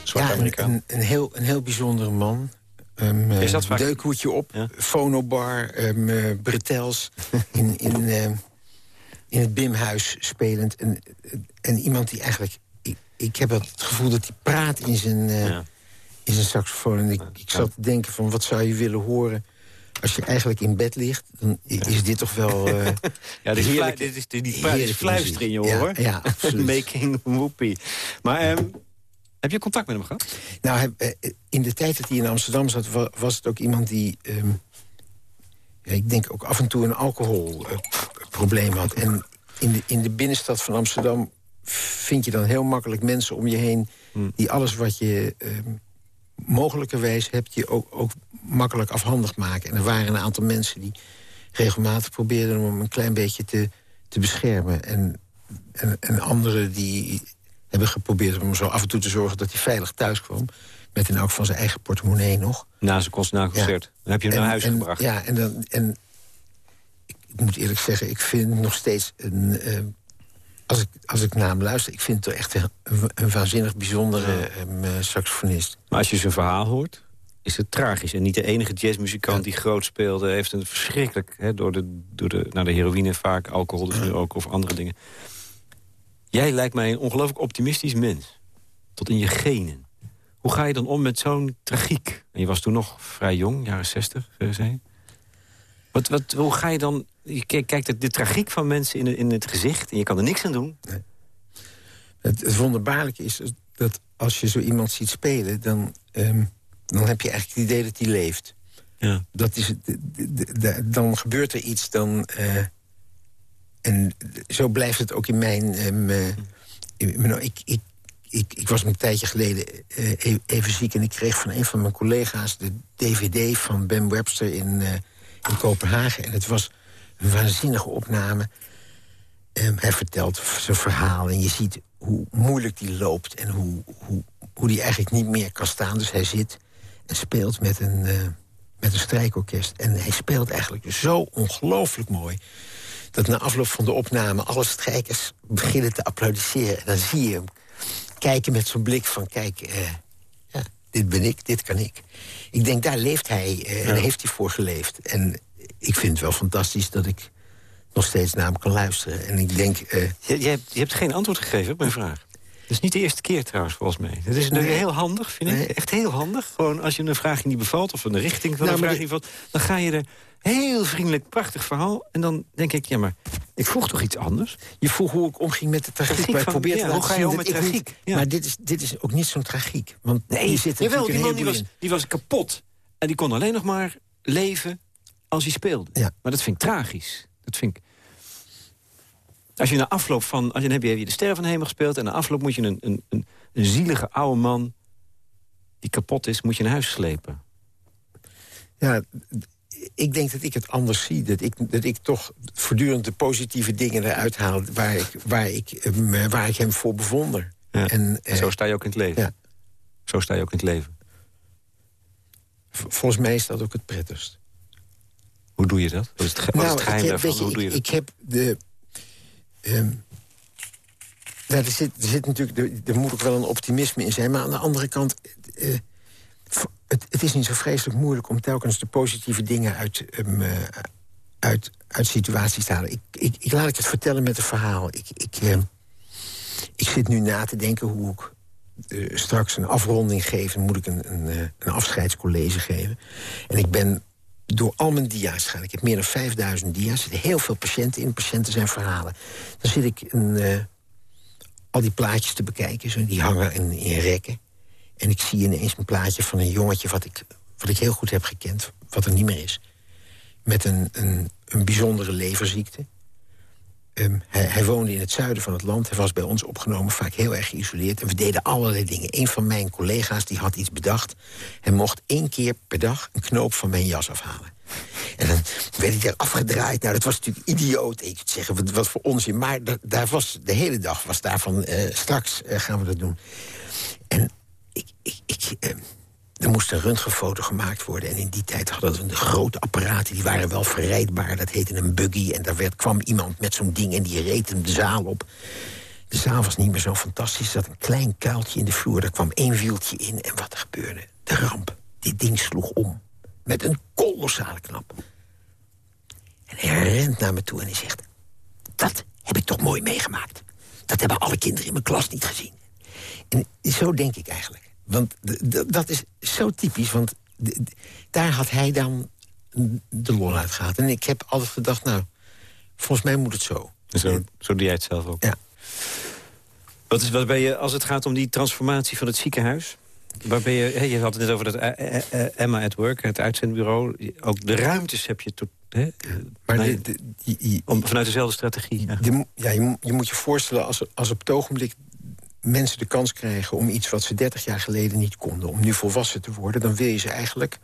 Zwart ja, Amerikaan. Een, een, heel, een heel bijzondere man. Um, Is dat vaak... Deukhoedje op, ja? fonobar, um, bretels. in, in, uh, in het Bimhuis spelend. En, en iemand die eigenlijk... Ik, ik heb het gevoel dat hij praat in zijn, ja. in zijn saxofoon. En ik, ik zat te denken van, wat zou je willen horen als je eigenlijk in bed ligt, dan is dit toch wel... Uh, ja, dit is, dit is die, die fluistering, joh, ja, hoor. Ja, Making whoopie. Maar um, heb je contact met hem gehad? Nou, eh, in de tijd dat hij in Amsterdam zat... was het ook iemand die... Um, ja, ik denk ook af en toe een alcoholprobleem uh, had. En in de, in de binnenstad van Amsterdam vind je dan heel makkelijk mensen om je heen... Hmm. die alles wat je... Um, mogelijkerwijs heb je ook, ook makkelijk afhandig maken. En er waren een aantal mensen die regelmatig probeerden om hem een klein beetje te, te beschermen. En, en, en anderen die hebben geprobeerd om zo af en toe te zorgen dat hij veilig thuis kwam. Met in elk van zijn eigen portemonnee nog. Na zijn concert, na Dan heb je hem naar huis gebracht. Ja, en, dan, en ik, moet eerlijk zeggen, ik vind nog steeds een... Uh, als ik, als ik naar hem luister, ik vind het echt een, een waanzinnig bijzondere um, saxofonist. Maar als je zijn verhaal hoort, is het tragisch. En niet de enige jazzmuzikant die groot speelde... heeft een verschrikkelijk, hè, door, de, door de, naar de heroïne vaak, alcohol dus nu ook, of andere dingen. Jij lijkt mij een ongelooflijk optimistisch mens. Tot in je genen. Hoe ga je dan om met zo'n tragiek? En je was toen nog vrij jong, jaren zestig, zei wat, wat, hoe ga je dan... Je kijkt de, de tragiek van mensen in, in het gezicht... en je kan er niks aan doen. Nee. Het, het wonderbaarlijke is dat als je zo iemand ziet spelen... dan ehm, dan heb je eigenlijk het idee dat hij leeft. Ja. Dat is, dan gebeurt er iets, dan... Uh, en zo blijft het ook in mijn... Um, uh, ik, ik, ik, ik was een tijdje geleden uh, even ziek... en ik kreeg van een van mijn collega's de dvd van Ben Webster in, in Kopenhagen. En het was een waanzinnige opname. Um, hij vertelt zijn verhaal en je ziet hoe moeilijk die loopt... en hoe, hoe, hoe die eigenlijk niet meer kan staan. Dus hij zit speelt met een, uh, met een strijkorkest. En hij speelt eigenlijk zo ongelooflijk mooi... dat na afloop van de opname alle strijkers beginnen te applaudisseren. En dan zie je hem kijken met zo'n blik van... kijk, uh, ja, dit ben ik, dit kan ik. Ik denk, daar leeft hij uh, en heeft hij voor geleefd. En ik vind het wel fantastisch dat ik nog steeds naar hem kan luisteren. En ik denk... Uh, je, je, hebt, je hebt geen antwoord gegeven op mijn vraag. Dat is niet de eerste keer trouwens, volgens mij. Dat is nee. heel handig, vind ik. Echt heel handig. Gewoon als je een vraag niet bevalt... of een richting van nou, een vraag niet bevalt... dan ga je er heel vriendelijk, prachtig verhaal. En dan denk ik, ja, maar ik vroeg toch iets anders? Je vroeg hoe ik omging met de tragiek. tragiek van, probeer ja, hoe ga je om met tragiek? ja. Maar dit is, dit is ook niet zo'n tragiek. Want nee, die zit jawel, die man die was, die was kapot. En die kon alleen nog maar leven als hij speelde. Ja. Maar dat vind ik tragisch. Dat vind ik... Als je na afloop van... Als je, dan heb je de Sterren van Hemel gespeeld... en na afloop moet je een, een, een, een zielige oude man... die kapot is, moet je naar huis slepen. Ja, ik denk dat ik het anders zie. Dat ik, dat ik toch voortdurend de positieve dingen eruit haal... waar ik, waar ik, eh, waar ik hem voor bewonder. Ja. En, en, zo sta je ook in het leven. Ja. Zo sta je ook in het leven. volgens mij is dat ook het prettigst. Hoe doe je dat? Wat is het, nou, het geheim ik daarvan? Je, Hoe doe je ik, ik heb de... Um, er, zit, er, zit natuurlijk, er, moet ook wel een optimisme in zijn. Maar aan de andere kant... Uh, het, het, is niet zo vreselijk moeilijk om telkens de positieve dingen uit, um, uh, uit, uit situaties te halen. Ik, ik, ik, laat ik het vertellen met een verhaal. Ik, ik, uh, ik zit nu na te denken hoe ik uh, straks een afronding geef. Moet ik een, een, een afscheidscollege geven. En ik ben door al mijn dia's gaan. Ik heb meer dan 5000 dia's. Er zitten heel veel patiënten in. Patiënten zijn verhalen. Dan zit ik een, al die plaatjes te bekijken. Zo, die hangen in, in rekken. En ik zie ineens een plaatje van een jongetje... wat ik, wat ik heel goed heb gekend, wat er niet meer is. Met een, een, een bijzondere leverziekte. Um, hij, woonde in het zuiden van het land. Hij was bij ons opgenomen, vaak heel erg geïsoleerd. En we deden allerlei dingen. Een van mijn collega's die had iets bedacht. Hij mocht één keer per dag een knoop van mijn jas afhalen. En dan werd hij er afgedraaid. Nou, dat was natuurlijk idioot. Ik zou zeggen, wat, wat voor onzin. Maar daar was, de hele dag was daarvan... Uh, straks uh, gaan we dat doen. En ik, ik, ik, eh, er moest een röntgenfoto gemaakt worden. En in die tijd hadden we de grote apparaten. Die waren wel verrijdbaar. Dat heette een buggy. En daar werd, kwam iemand met zo'n ding en die reed hem de zaal op. De zaal was niet meer zo fantastisch. Er zat een klein kuiltje in de vloer. Daar kwam één wieltje in. En wat er gebeurde? De ramp. Dit ding sloeg om. Met een kolossale knap. En hij rent naar me toe en hij zegt... Dat heb ik toch mooi meegemaakt. Dat hebben alle kinderen in mijn klas niet gezien. En zo denk ik eigenlijk. Want dat is zo typisch, want daar had hij dan de lol uit gehad. En ik heb altijd gedacht, nou, volgens mij moet het zo. Zo, zo doe jij het zelf ook? Ja. Wat is, wat ben je, als het gaat om die transformatie van het ziekenhuis... Waar ben je, je had het net over dat eh, eh, eh, Emma at Work, het uitzendbureau. Ook de ruimtes heb je tot, hè, maar nee, de, de, om, vanuit dezelfde strategie. De, ja, je, je, moet je voorstellen, als, als op het ogenblik mensen de kans krijgen om iets wat ze 30 jaar geleden niet konden... om nu volwassen te worden, dan wil je ze eigenlijk...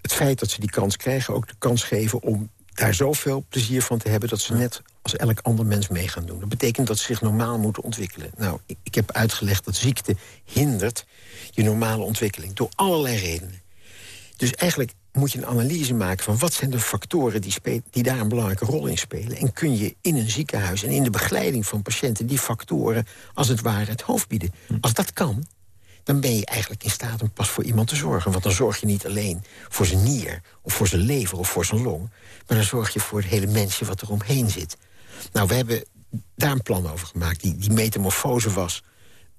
het feit dat ze die kans krijgen ook de kans geven om daar zoveel plezier van te hebben... dat ze net als elk ander mens mee gaan doen. Dat betekent dat ze zich normaal moeten ontwikkelen. Nou, ik, ik heb uitgelegd dat ziekte hindert je normale ontwikkeling. Door allerlei redenen. Dus eigenlijk moet je een analyse maken van wat zijn de factoren die, die daar een belangrijke rol in spelen. En kun je in een ziekenhuis en in de begeleiding van patiënten die factoren als het ware het hoofd bieden. Hm. Als dat kan, dan ben je eigenlijk in staat om pas voor iemand te zorgen. Want dan zorg je niet alleen voor zijn nier, of voor zijn lever, of voor zijn long... maar dan zorg je voor het hele mensje wat er omheen zit. Nou, we hebben daar een plan over gemaakt. Die, die metamorfose was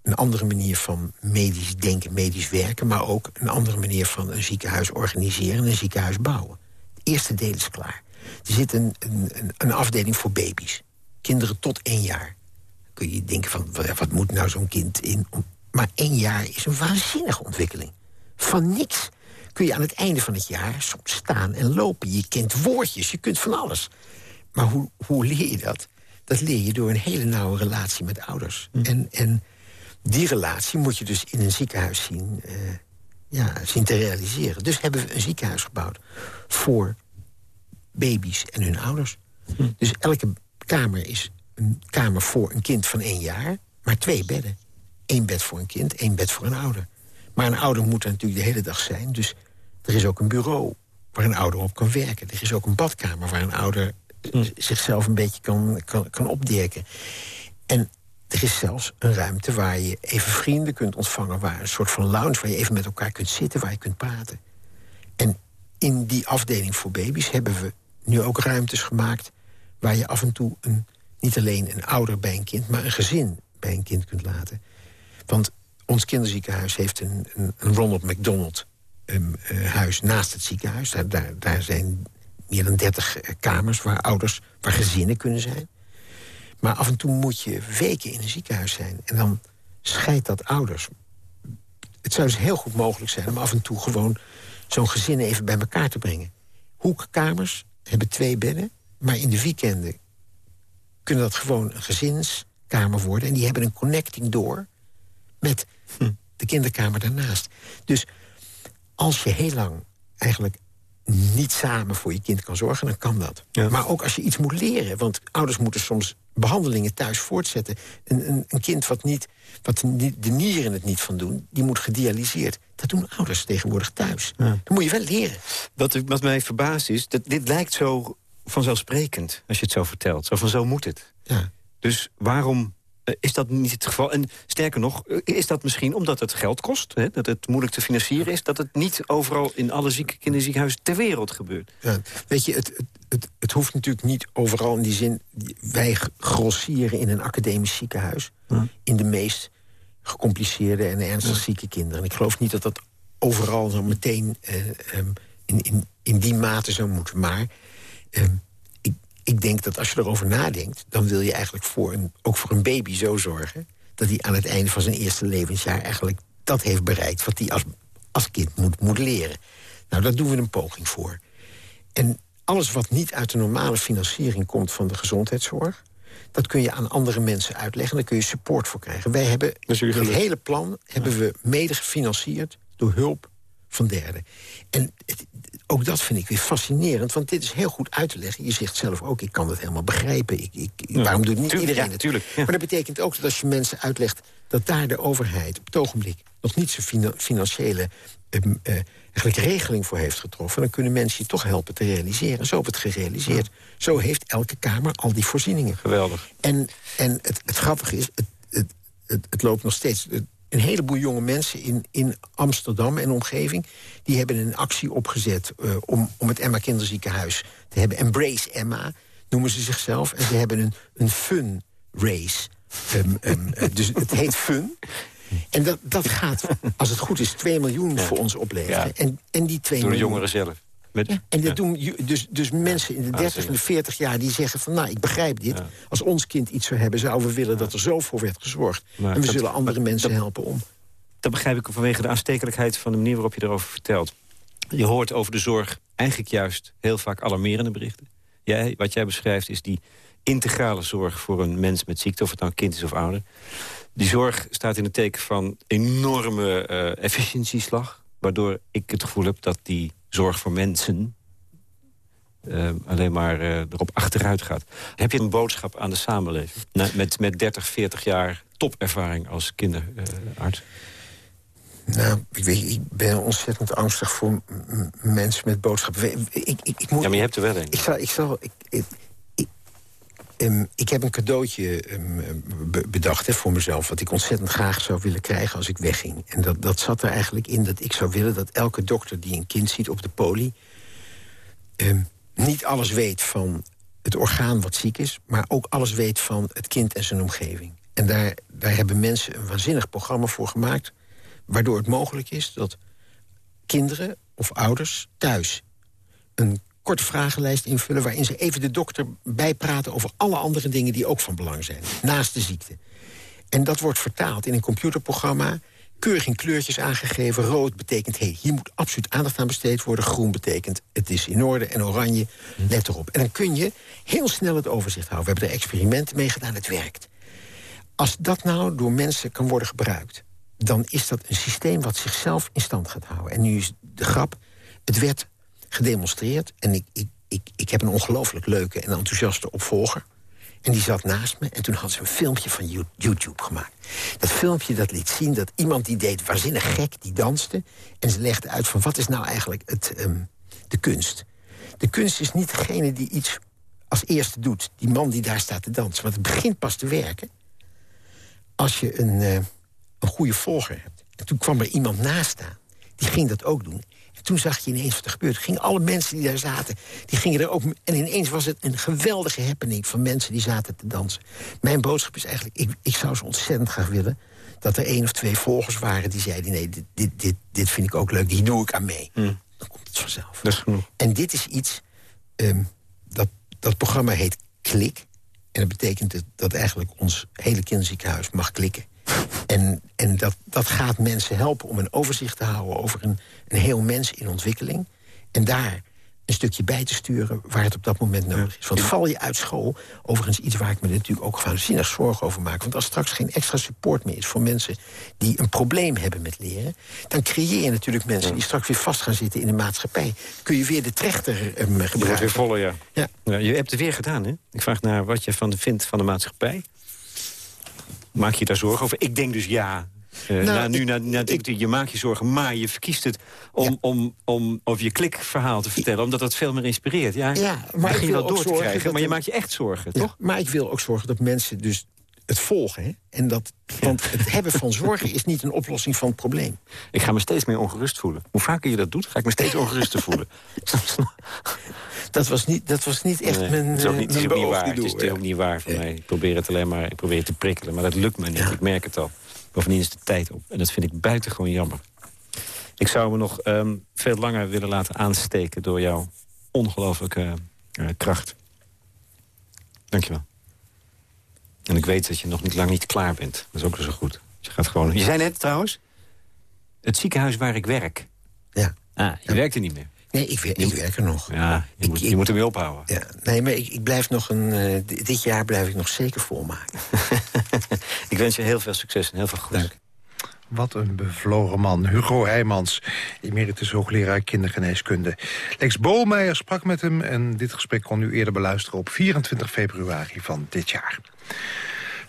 een andere manier van medisch denken, medisch werken... maar ook een andere manier van een ziekenhuis organiseren en een ziekenhuis bouwen. Het eerste deel is klaar. Er zit een, een, een afdeling voor baby's. Kinderen tot één jaar. Dan kun je denken van, wat moet nou zo'n kind in... Maar één jaar is een waanzinnige ontwikkeling. Van niks kun je aan het einde van het jaar soms staan en lopen. Je kent woordjes, je kunt van alles. Maar hoe, hoe leer je dat? Dat leer je door een hele nauwe relatie met ouders. Hm. En, en die relatie moet je dus in een ziekenhuis zien, uh, ja, zien te realiseren. Dus hebben we een ziekenhuis gebouwd voor baby's en hun ouders. Hm. Dus elke kamer is een kamer voor een kind van één jaar, maar twee bedden. Eén bed voor een kind, één bed voor een ouder. Maar een ouder moet er natuurlijk de hele dag zijn, dus Er is ook een bureau waar een ouder op kan werken. Er is ook een badkamer waar een ouder hm. zichzelf een beetje kan, kan, kan opdekken. En er is zelfs een ruimte waar je even vrienden kunt ontvangen... waar een soort van lounge, waar je even met elkaar kunt zitten... waar je kunt praten. En in die afdeling voor baby's hebben we nu ook ruimtes gemaakt... waar je af en toe een, niet alleen een ouder bij een kind... maar een gezin bij een kind kunt laten. Want ons kinderziekenhuis heeft een, een, een Ronald McDonald um, huis naast het ziekenhuis. Daar zijn meer dan 30 eh, kamers waar ouders, waar gezinnen kunnen zijn. Maar af en toe moet je weken in een ziekenhuis zijn. En dan scheidt dat ouders. Het zou dus heel goed mogelijk zijn om af en toe gewoon zo'n gezin even bij elkaar te brengen. Hoekkamers hebben twee bedden, maar in de weekenden kunnen dat gewoon een gezinskamer worden. En die hebben een connecting door met de kinderkamer daarnaast. Dus als je heel lang eigenlijk niet samen voor je kind kan zorgen, dan kan dat. Maar ook als je iets moet leren, want ouders moeten soms behandelingen thuis voortzetten. Een, een, een kind wat, niet, wat de nieren het niet van doen, die moet gedialyseerd. Dat doen ouders tegenwoordig thuis. Ja. Dat moet je wel leren. Wat, wat mij verbaast is, dat dit lijkt zo vanzelfsprekend als je het zo vertelt. Zo van zo moet het. Ja. Dus waarom is dat niet het geval? En sterker nog, eh, is dat misschien omdat het geld kost? Hè? Dat het moeilijk te financieren is? Dat het niet overal in alle zieke kinderziekenhuizen ter wereld gebeurt? Ja, weet je, het, het, het, hoeft natuurlijk niet overal in die zin... wij grossieren in een academisch ziekenhuis... in de meest gecompliceerde en ernstig zieke kinderen. En ik geloof niet dat dat overal zo meteen uh, in, in, in die mate zou moeten. Maar... Ehm, ik denk dat als je erover nadenkt... dan wil je eigenlijk voor een, ook voor een baby zo zorgen... dat hij aan het einde van zijn eerste levensjaar... eigenlijk dat heeft bereikt wat hij als, als kind moet, moet leren. Nou, daar doen we een poging voor. En alles wat niet uit de normale financiering komt van de gezondheidszorg... dat kun je aan andere mensen uitleggen. Daar kun je support voor krijgen. Wij hebben het hele plan hebben we mede gefinancierd door hulp van derden. En ook dat vind ik weer fascinerend, want dit is heel goed uit te leggen. Je zegt zelf ook, ik kan het helemaal begrijpen. Ik, ik, waarom doet niet iedereen het? Tuurlijk, Maar dat betekent ook dat als je mensen uitlegt... dat daar de overheid op het ogenblik nog niet zo'n financiële uh, eigenlijk regeling voor heeft getroffen... dan kunnen mensen je toch helpen te realiseren. Zo we het gerealiseerd. Zo heeft elke Kamer al die voorzieningen. Geweldig. En, en het, het grappige is, het, het, het, het loopt nog steeds een heleboel jonge mensen in, in Amsterdam en omgeving... die hebben een actie opgezet uh, om, om het Emma Kinderziekenhuis te hebben. Embrace Emma noemen ze zichzelf. En ze hebben een, een fun race. Um, um, dus het heet fun. En dat, dat gaat, als het goed is, 2 miljoen voor ons opleveren. En, en die 2 Door de jongeren zelf. Ja, en dat doen dus, dus mensen in de 30 en de 40 jaar die zeggen van... nou, ik begrijp dit. Als ons kind iets zou hebben, zouden we willen dat er zo voor werd gezorgd. en we zullen andere mensen helpen om. Dat begrijp ik vanwege de aanstekelijkheid van de manier waarop je erover vertelt. Je hoort over de zorg eigenlijk juist heel vaak alarmerende berichten. Jij, wat jij beschrijft is die integrale zorg voor een mens met ziekte... of het nou kind is of ouder. Die zorg staat in het teken van enorme uh, efficiëntieslag... waardoor ik het gevoel heb dat die zorg voor mensen... Uh, alleen maar uh, erop achteruit gaat. Heb je een boodschap aan de samenleving? met, met 30, 40 jaar topervaring als kinderarts? nou, ik, weet, ik ben ontzettend angstig voor mensen met boodschappen. Ik, ik, ik moet, ja, maar je hebt er wel een. Ik zal, ik zal, ik, Um, ik heb een cadeautje um, bedacht hè, voor mezelf... wat ik ontzettend graag zou willen krijgen als ik wegging. En dat, dat zat er eigenlijk in dat ik zou willen dat elke dokter die een kind ziet op de poli... Niet alles weet van het orgaan wat ziek is... maar ook alles weet van het kind en zijn omgeving. En daar, daar hebben mensen een waanzinnig programma voor gemaakt... waardoor het mogelijk is dat kinderen of ouders thuis... een korte vragenlijst invullen... waarin ze even de dokter bijpraten over alle andere dingen... die ook van belang zijn, naast de ziekte. En dat wordt vertaald in een computerprogramma... keurig in kleurtjes aangegeven. Rood betekent, hey, hier moet absoluut aandacht aan besteed worden. Groen betekent, het is in orde. En oranje, let erop. En dan kun je heel snel het overzicht houden. We hebben er experimenten mee gedaan, het werkt. Als dat nou door mensen kan worden gebruikt... dan is dat een systeem wat zichzelf in stand gaat houden. En nu is de grap, het werd gedemonstreerd. En ik, ik, ik, ik heb een ongelooflijk leuke en enthousiaste opvolger. En die zat naast me en toen had ze een filmpje van YouTube gemaakt. Dat filmpje dat liet zien dat iemand die deed waanzinnig gek, die danste... en ze legde uit van wat is nou eigenlijk het, ehm, de kunst. De kunst is niet degene die iets als eerste doet. Die man die daar staat te dansen. Want het begint pas te werken als je een, uh, een goede volger hebt. En toen kwam er iemand naast staan. Die ging dat ook doen. En toen zag je ineens wat er gebeurde. Gingen alle mensen die daar zaten, die gingen er ook... En ineens was het een geweldige happening van mensen die zaten te dansen. Mijn boodschap is eigenlijk, ik, ik zou zo ontzettend graag willen... dat er één of twee volgers waren die zeiden... nee, dit, dit, dit, dit vind ik ook leuk, die doe ik aan mee. Hmm. Dan komt het vanzelf. Dat is genoeg. En dit is iets... Ehm, dat, dat programma heet Klik. En dat betekent dat, dat eigenlijk ons hele kinderziekenhuis mag klikken. En, en dat, dat gaat mensen helpen om een overzicht te houden... over een, een heel mens in ontwikkeling. En daar een stukje bij te sturen waar het op dat moment nodig is. Want val je uit school, overigens iets waar ik me natuurlijk ook waanzinnig zorgen over maak... want als straks geen extra support meer is voor mensen die een probleem hebben met leren... dan creëer je natuurlijk mensen die straks weer vast gaan zitten in de maatschappij. Kun je weer de trechter um, gebruiken. weer volle, ja. ja. ja. Je hebt het weer gedaan, hè? Ik vraag naar wat je van de vindt van de maatschappij. Maak je daar zorgen over? Ik denk dus ja, uh, nou, nu, na, na, ik, je maakt je zorgen, maar je verkiest het om, om, om over je klikverhaal te vertellen. Omdat dat veel meer inspireert. Ja, ja maar ik wil wel door te krijgen, maar je maakt je echt zorgen, toch? Maar ik wil ook zorgen dat mensen dus het volgen. Hè? En dat, want het hebben van zorgen is niet een oplossing van het probleem. Ik ga me steeds meer ongerust voelen. Hoe vaker je dat doet, ga ik me steeds ongeruster voelen. dat, was niet, dat was niet echt mijn Het is ook niet, is ook niet waar. het is ook niet waar voor mij. Ik probeer het alleen maar ik probeer te prikkelen. Maar dat lukt me niet. Ik merk het al. Bovendien is de tijd op. En dat vind ik buitengewoon jammer. Ik zou me nog ehm, veel langer willen laten aansteken... door jouw ongelooflijke uh, kracht. Dankjewel. En ik weet dat je nog niet lang niet klaar bent. Dat is ook zo goed. Je gaat gewoon... Je zei net trouwens... Het ziekenhuis waar ik werk. Ja. Ah, je werkt er niet meer. Nee, ik, werk, ik werk er nog. Ja, je, ik, moet, je moet ermee ophouden. Ja, nee, maar ik, ik blijf nog een... Uh, dit jaar blijf ik nog zeker volmaken. ik wens je heel veel succes en heel veel goed. Wat een bevlogen man. Hugo Heijmans, emeritus hoogleraar kindergeneeskunde. Lex Bolmeijer sprak met hem en dit gesprek kon u eerder beluisteren... op 24 februari van dit jaar.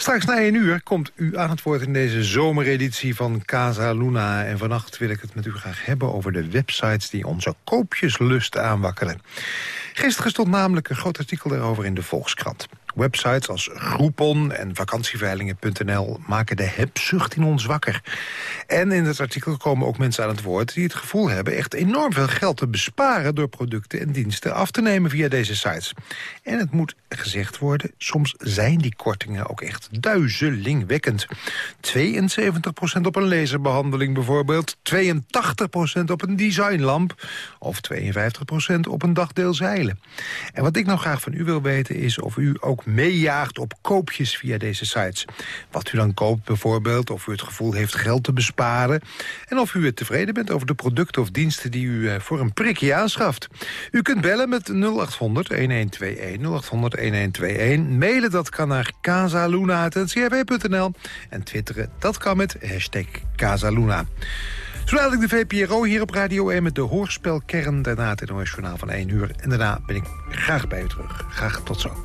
Straks na één uur komt u aan het woord in deze zomereditie van Casa Luna. En vannacht wil ik het met u graag hebben over de websites die onze koopjeslust aanwakkeren. Gisteren stond namelijk een groot artikel daarover in de Volkskrant. Websites als Groupon en vakantieveilingen.nl maken de hebzucht in ons wakker. En in het artikel komen ook mensen aan het woord die het gevoel hebben... echt enorm veel geld te besparen door producten en diensten af te nemen via deze sites. En het moet gezegd worden, soms zijn die kortingen ook echt duizelingwekkend. 72% op een laserbehandeling bijvoorbeeld, 82% op een designlamp... of 52% op een dagdeel zeilen. En wat ik nou graag van u wil weten is of u ook meejaagt op koopjes via deze sites. Wat u dan koopt bijvoorbeeld, of u het gevoel heeft geld te besparen... en of u het tevreden bent over de producten of diensten die u eh, voor een prikje aanschaft. U kunt bellen met 0800-1121, 0800-1121. Mailen dat kan naar casaluna.ncrv.nl en twitteren dat kan met hashtag Casaluna. Zo ik de VPRO hier op Radio 1 met de hoorspelkern. Daarna het NOS van 1 uur. En daarna ben ik graag bij u terug. Graag tot zo.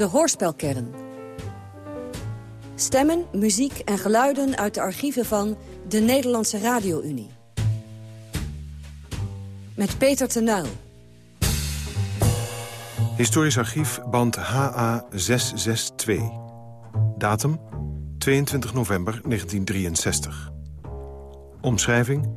De Hoorspelkern. Stemmen, muziek en geluiden uit de archieven van de Nederlandse Radio-Unie. Met Peter Tenuil. Historisch archief, band HA 662. Datum 22 november 1963. Omschrijving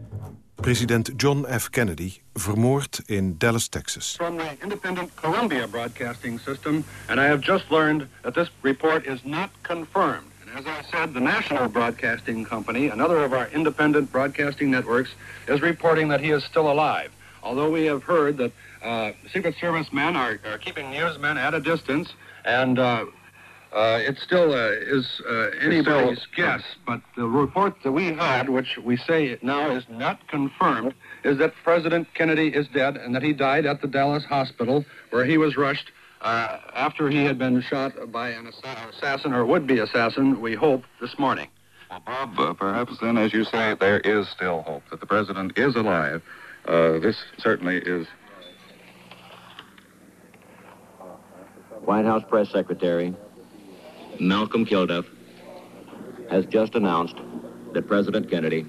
President John F. Kennedy, vermoord in Dallas, Texas. From the independent Columbia Broadcasting System, and I have just learned that this report is not confirmed. And as I said, the National Broadcasting Company, another of our independent broadcasting networks, is reporting that he is still alive. Although we have heard that uh, Secret Service men are, are keeping newsmen at a distance, and uh, uh, it still uh, is uh, anybody's guess, but the report that we had, which we say now is not confirmed, is that President Kennedy is dead and that he died at the Dallas hospital where he was rushed uh, after he had been shot by an assa- assassin or would-be assassin, we hope, this morning. Well, Bob, uh, perhaps then, as you say, there is still hope that the president is alive. Uh, this certainly is. White House Press Secretary Malcolm Kilduff has just announced that President Kennedy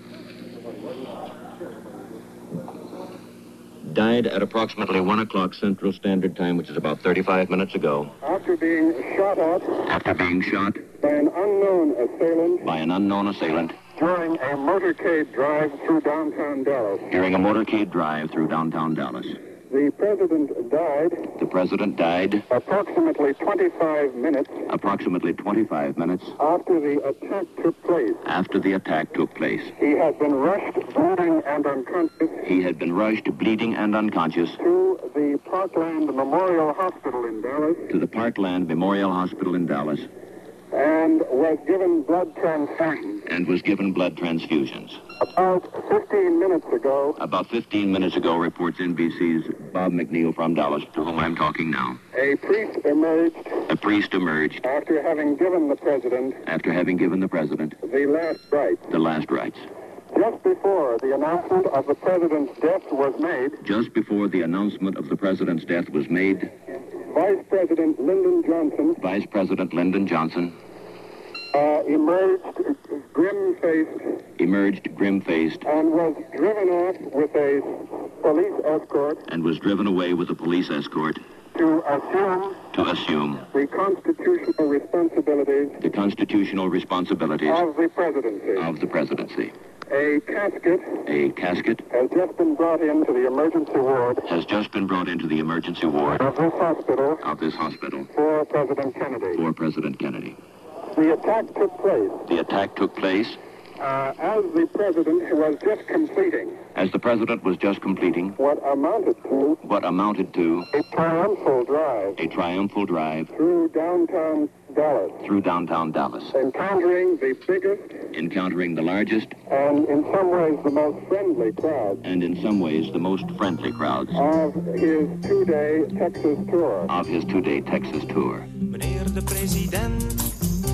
died at approximately 1 o'clock Central Standard Time, which is about 35 minutes ago, After being shot at after being shot by an unknown assailant by an unknown assailant during a motorcade drive through downtown Dallas. during a motorcade drive through downtown Dallas. The president died The president died approximately 25 minutes approximately 25 minutes after the attack took place. after the attack took place. He had been rushed, bleeding and unconscious, He had been rushed, bleeding and unconscious, to the Parkland Memorial Hospital in Dallas to the Parkland Memorial Hospital in Dallas and was given blood transfusions. and was given blood transfusions. About 15 minutes ago, About 15 minutes ago, reports NBC's Bob McNeil from Dallas, to whom I'm talking now. a priest emerged A priest emerged after having given the president after having given the president the last rites. the last rites. Just before the announcement of the president's death was made, Just before the announcement of the president's death was made, Vice President Lyndon Johnson Vice President Lyndon Johnson uh, emerged grim-faced emerged grim-faced and was driven off with a police escort and was driven away with a police escort to assume to assume the constitutional responsibilities the constitutional responsibilities of the presidency. of the presidency. A casket A casket has just been brought into the emergency ward has just been brought into the emergency ward of this hospital of this hospital for President Kennedy. for President Kennedy. The attack took place. The attack took place. Uh, as the president was just completing. As the president was just completing. What amounted to what amounted to a triumphal drive. a triumphal drive through downtown Dallas, through downtown Dallas, encountering the biggest encountering the largest and in some ways the most friendly crowd and in some ways the most friendly crowds. Of his two-day Texas tour. of his two-day Texas tour. Meneer de president,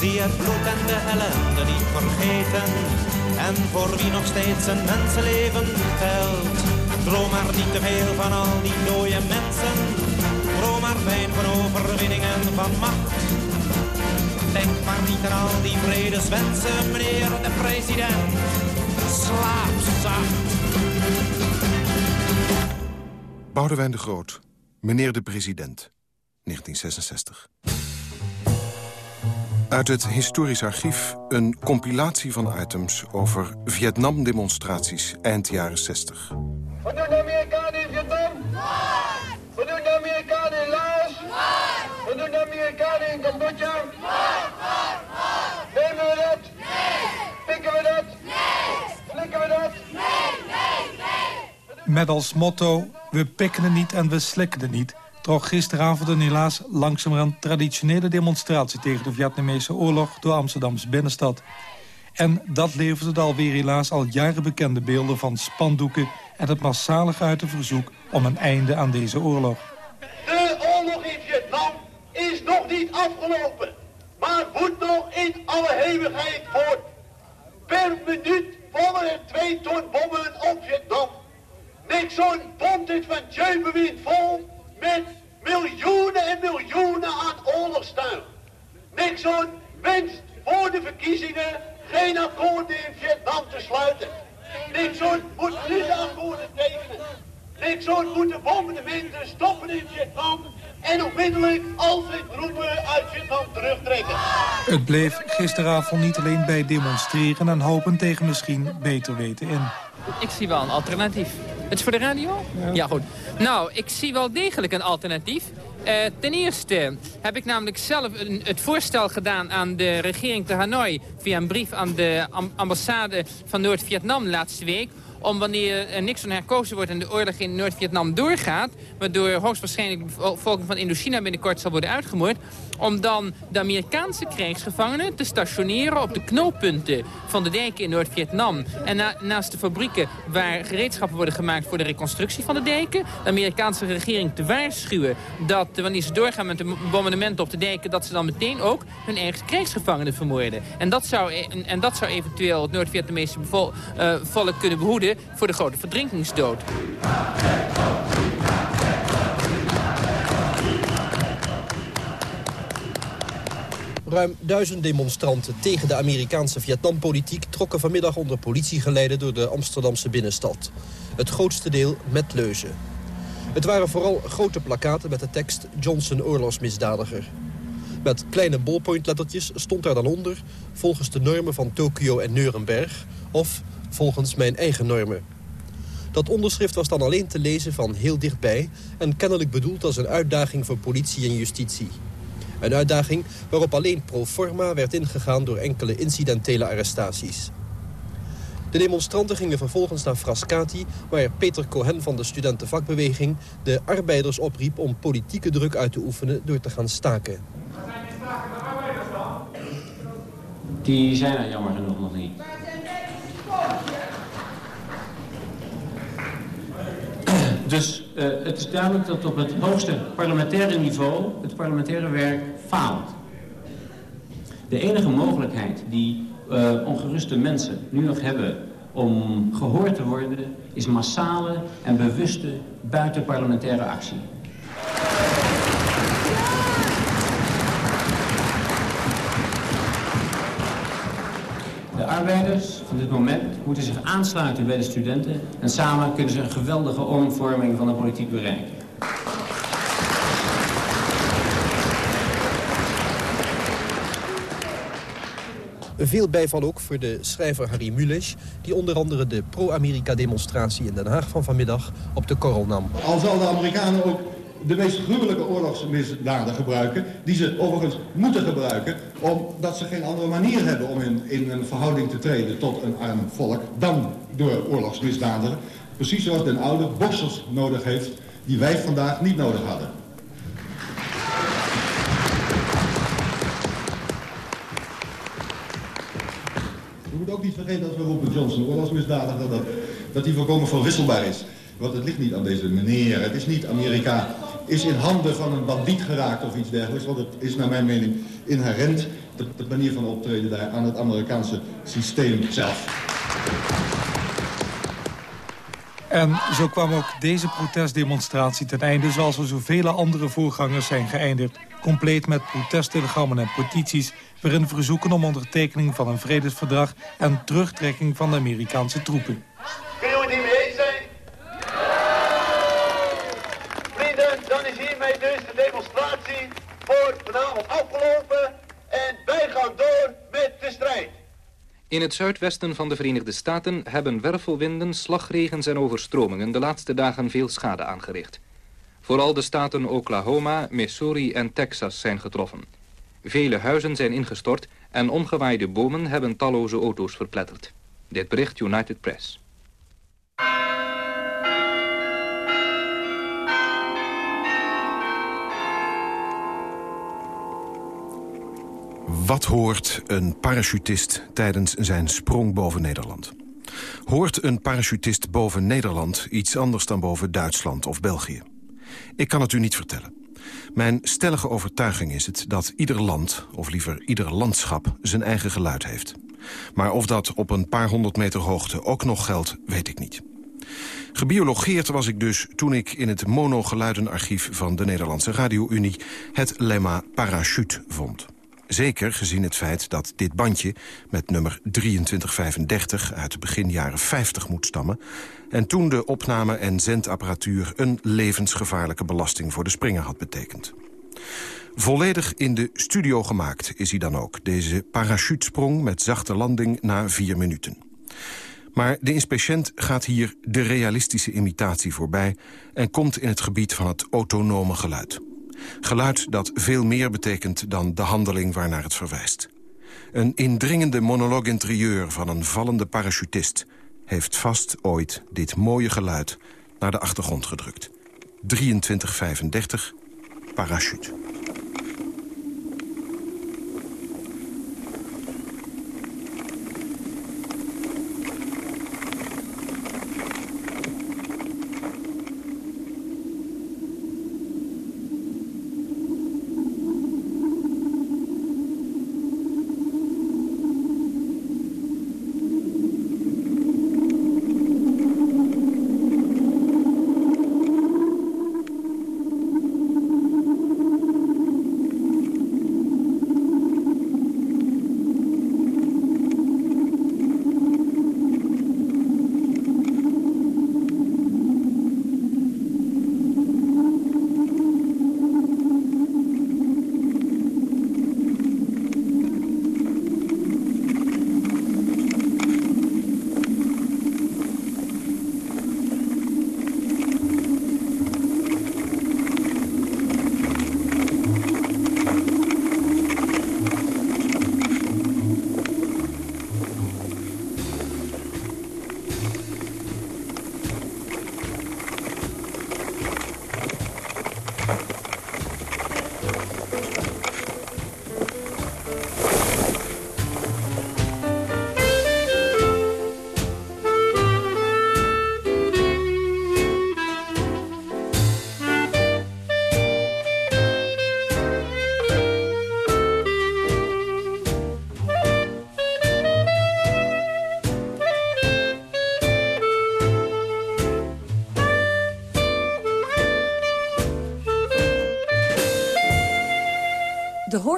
Die het bloed en de ellende niet vergeten. En voor wie nog steeds een mensenleven telt. Droom maar niet te veel van al die dode mensen. Droom maar fijn van overwinning en van macht. Denk maar niet aan al die vredeswensen, meneer de president. Slaap zacht. Boudewijn de Groot, meneer de president, 1966. Uit het historisch archief een compilatie van items over Vietnam-demonstraties eind jaren 60. Wat doen de Amerikanen in Vietnam? Wat doen de Amerikanen in Laos? Wat doen de Amerikanen in Cambodja? Nemen we dat? Pikken we dat? Flikken we dat? Met als motto, we pikken het niet en we slikken het niet... trok gisteravond een helaas langzamerhand traditionele demonstratie... tegen de Vietnamese oorlog door Amsterdams binnenstad. En dat leverde alweer helaas al jaren bekende beelden van spandoeken... en het massale geuite verzoek om een einde aan deze oorlog. De oorlog in Vietnam is nog niet afgelopen, maar moet nog in alle eeuwigheid voort. Per minuut vallen er twee ton bommen op Vietnam. Nixon pompt het van Jeubewind vol met miljoenen en miljoenen aan oorlogstuig. Nixon wenst voor de verkiezingen geen akkoorden in Vietnam te sluiten. Nixon moet nu de akkoorden tekenen. Nixon moet de bombardementen stoppen in Vietnam en onmiddellijk Alfred Roepen uit Vietnam terugtrekken. Het bleef gisteravond niet alleen bij demonstreren en hopen tegen misschien beter weten in. Ik zie wel een alternatief. Het is voor de radio? Ja, goed. Nou, ik zie wel degelijk een alternatief. Eh, ten eerste heb ik namelijk zelf een, het voorstel gedaan aan de regering te Hanoi... via een brief aan de am- ambassade van Noord-Vietnam laatste week om wanneer Nixon herkozen wordt en de oorlog in Noord-Vietnam doorgaat... waardoor hoogstwaarschijnlijk de bevolking van Indochina binnenkort zal worden uitgemoord... om dan de Amerikaanse krijgsgevangenen te stationeren op de knooppunten van de dijken in Noord-Vietnam. En na- naast de fabrieken waar gereedschappen worden gemaakt voor de reconstructie van de dijken... de Amerikaanse regering te waarschuwen dat wanneer ze doorgaan met de bombardementen op de dijken... dat ze dan meteen ook hun eigen krijgsgevangenen vermoorden. En dat zou, e- en, dat zou eventueel het Noord-Vietnamese eh, volk kunnen behoeden voor de grote verdrinkingsdood. Ruim duizend demonstranten tegen de Amerikaanse Vietnampolitiek... trokken vanmiddag onder politiegeleide door de Amsterdamse binnenstad. Het grootste deel met leuzen. Het waren vooral grote plakaten met de tekst Johnson oorlogsmisdadiger. Met kleine ballpointlettertjes stond daar dan onder... volgens de normen van Tokio en Nuremberg... of volgens mijn eigen normen. Dat onderschrift was dan alleen te lezen van heel dichtbij... en kennelijk bedoeld als een uitdaging voor politie en justitie. Een uitdaging waarop alleen pro forma werd ingegaan door enkele incidentele arrestaties. De demonstranten gingen vervolgens naar Frascati... waar Peter Cohen van de studentenvakbeweging de arbeiders opriep... om politieke druk uit te oefenen door te gaan staken. Die zijn er jammer genoeg nog niet. Dus eh, het is duidelijk dat op het hoogste parlementaire niveau het parlementaire werk faalt. De enige mogelijkheid die eh, ongeruste mensen nu nog hebben om gehoord te worden... is massale en bewuste buitenparlementaire actie. De arbeiders, van dit moment moeten zich aansluiten bij de studenten... en samen kunnen ze een geweldige omvorming van de politiek bereiken. Veel bijval ook voor de schrijver Harry Mulisch... die onder andere de pro-Amerika-demonstratie in Den Haag van vanmiddag op de korrel nam. Al zal de Amerikanen ook de meest gruwelijke oorlogsmisdaden gebruiken... die ze overigens moeten gebruiken... omdat ze geen andere manier hebben om in, in een verhouding te treden tot een arm volk... dan door oorlogsmisdaden. Precies zoals Den Oude boksers nodig heeft die wij vandaag niet nodig hadden. We moeten ook niet vergeten dat we roepen Johnson oorlogsmisdadiger... dat, dat die volkomen verwisselbaar is. Want het ligt niet aan deze meneer. Het is niet Amerika is in handen van een bandiet geraakt of iets dergelijks. Want het is naar mijn mening inherent, de, manier van optreden daar, aan het Amerikaanse systeem zelf. En zo kwam ook deze protestdemonstratie ten einde... zoals er zoveel andere voorgangers zijn geëindigd. Compleet met protesttelegrammen en petities... waarin verzoeken om ondertekening van een vredesverdrag... en terugtrekking van de Amerikaanse troepen. Kunnen we het niet mee eens zijn? Vrienden, dan is hiermee dus de demonstratie voor vanavond afgelopen. En wij gaan door met de strijd. In het zuidwesten van de Verenigde Staten hebben wervelwinden, slagregens en overstromingen de laatste dagen veel schade aangericht. Vooral de staten Oklahoma, Missouri en Texas zijn getroffen. Vele huizen zijn ingestort en omgewaaide bomen hebben talloze auto's verpletterd. Dit bericht United Press. Wat hoort een parachutist tijdens zijn sprong boven Nederland? Hoort een parachutist boven Nederland iets anders dan boven Duitsland of België? Ik kan het u niet vertellen. Mijn stellige overtuiging is het dat ieder land, of liever ieder landschap, zijn eigen geluid heeft. Maar of dat op een paar honderd meter hoogte ook nog geldt, weet ik niet. Gebiologeerd was ik dus toen ik in het monogeluidenarchief van de Nederlandse Radio-Unie het lemma parachute vond. Zeker gezien het feit dat dit bandje met nummer 2335 uit begin jaren 50 moet stammen... en toen de opname- en zendapparatuur een levensgevaarlijke belasting voor de springer had betekend. Volledig in de studio gemaakt is hij dan ook, deze parachutesprong met zachte landing na vier minuten. Maar de inspeciënt gaat hier de realistische imitatie voorbij... en komt in het gebied van het autonome geluid. Geluid dat veel meer betekent dan de handeling waarnaar het verwijst. Een indringende monoloog interieur van een vallende parachutist... heeft vast ooit dit mooie geluid naar de achtergrond gedrukt. 2335, parachute.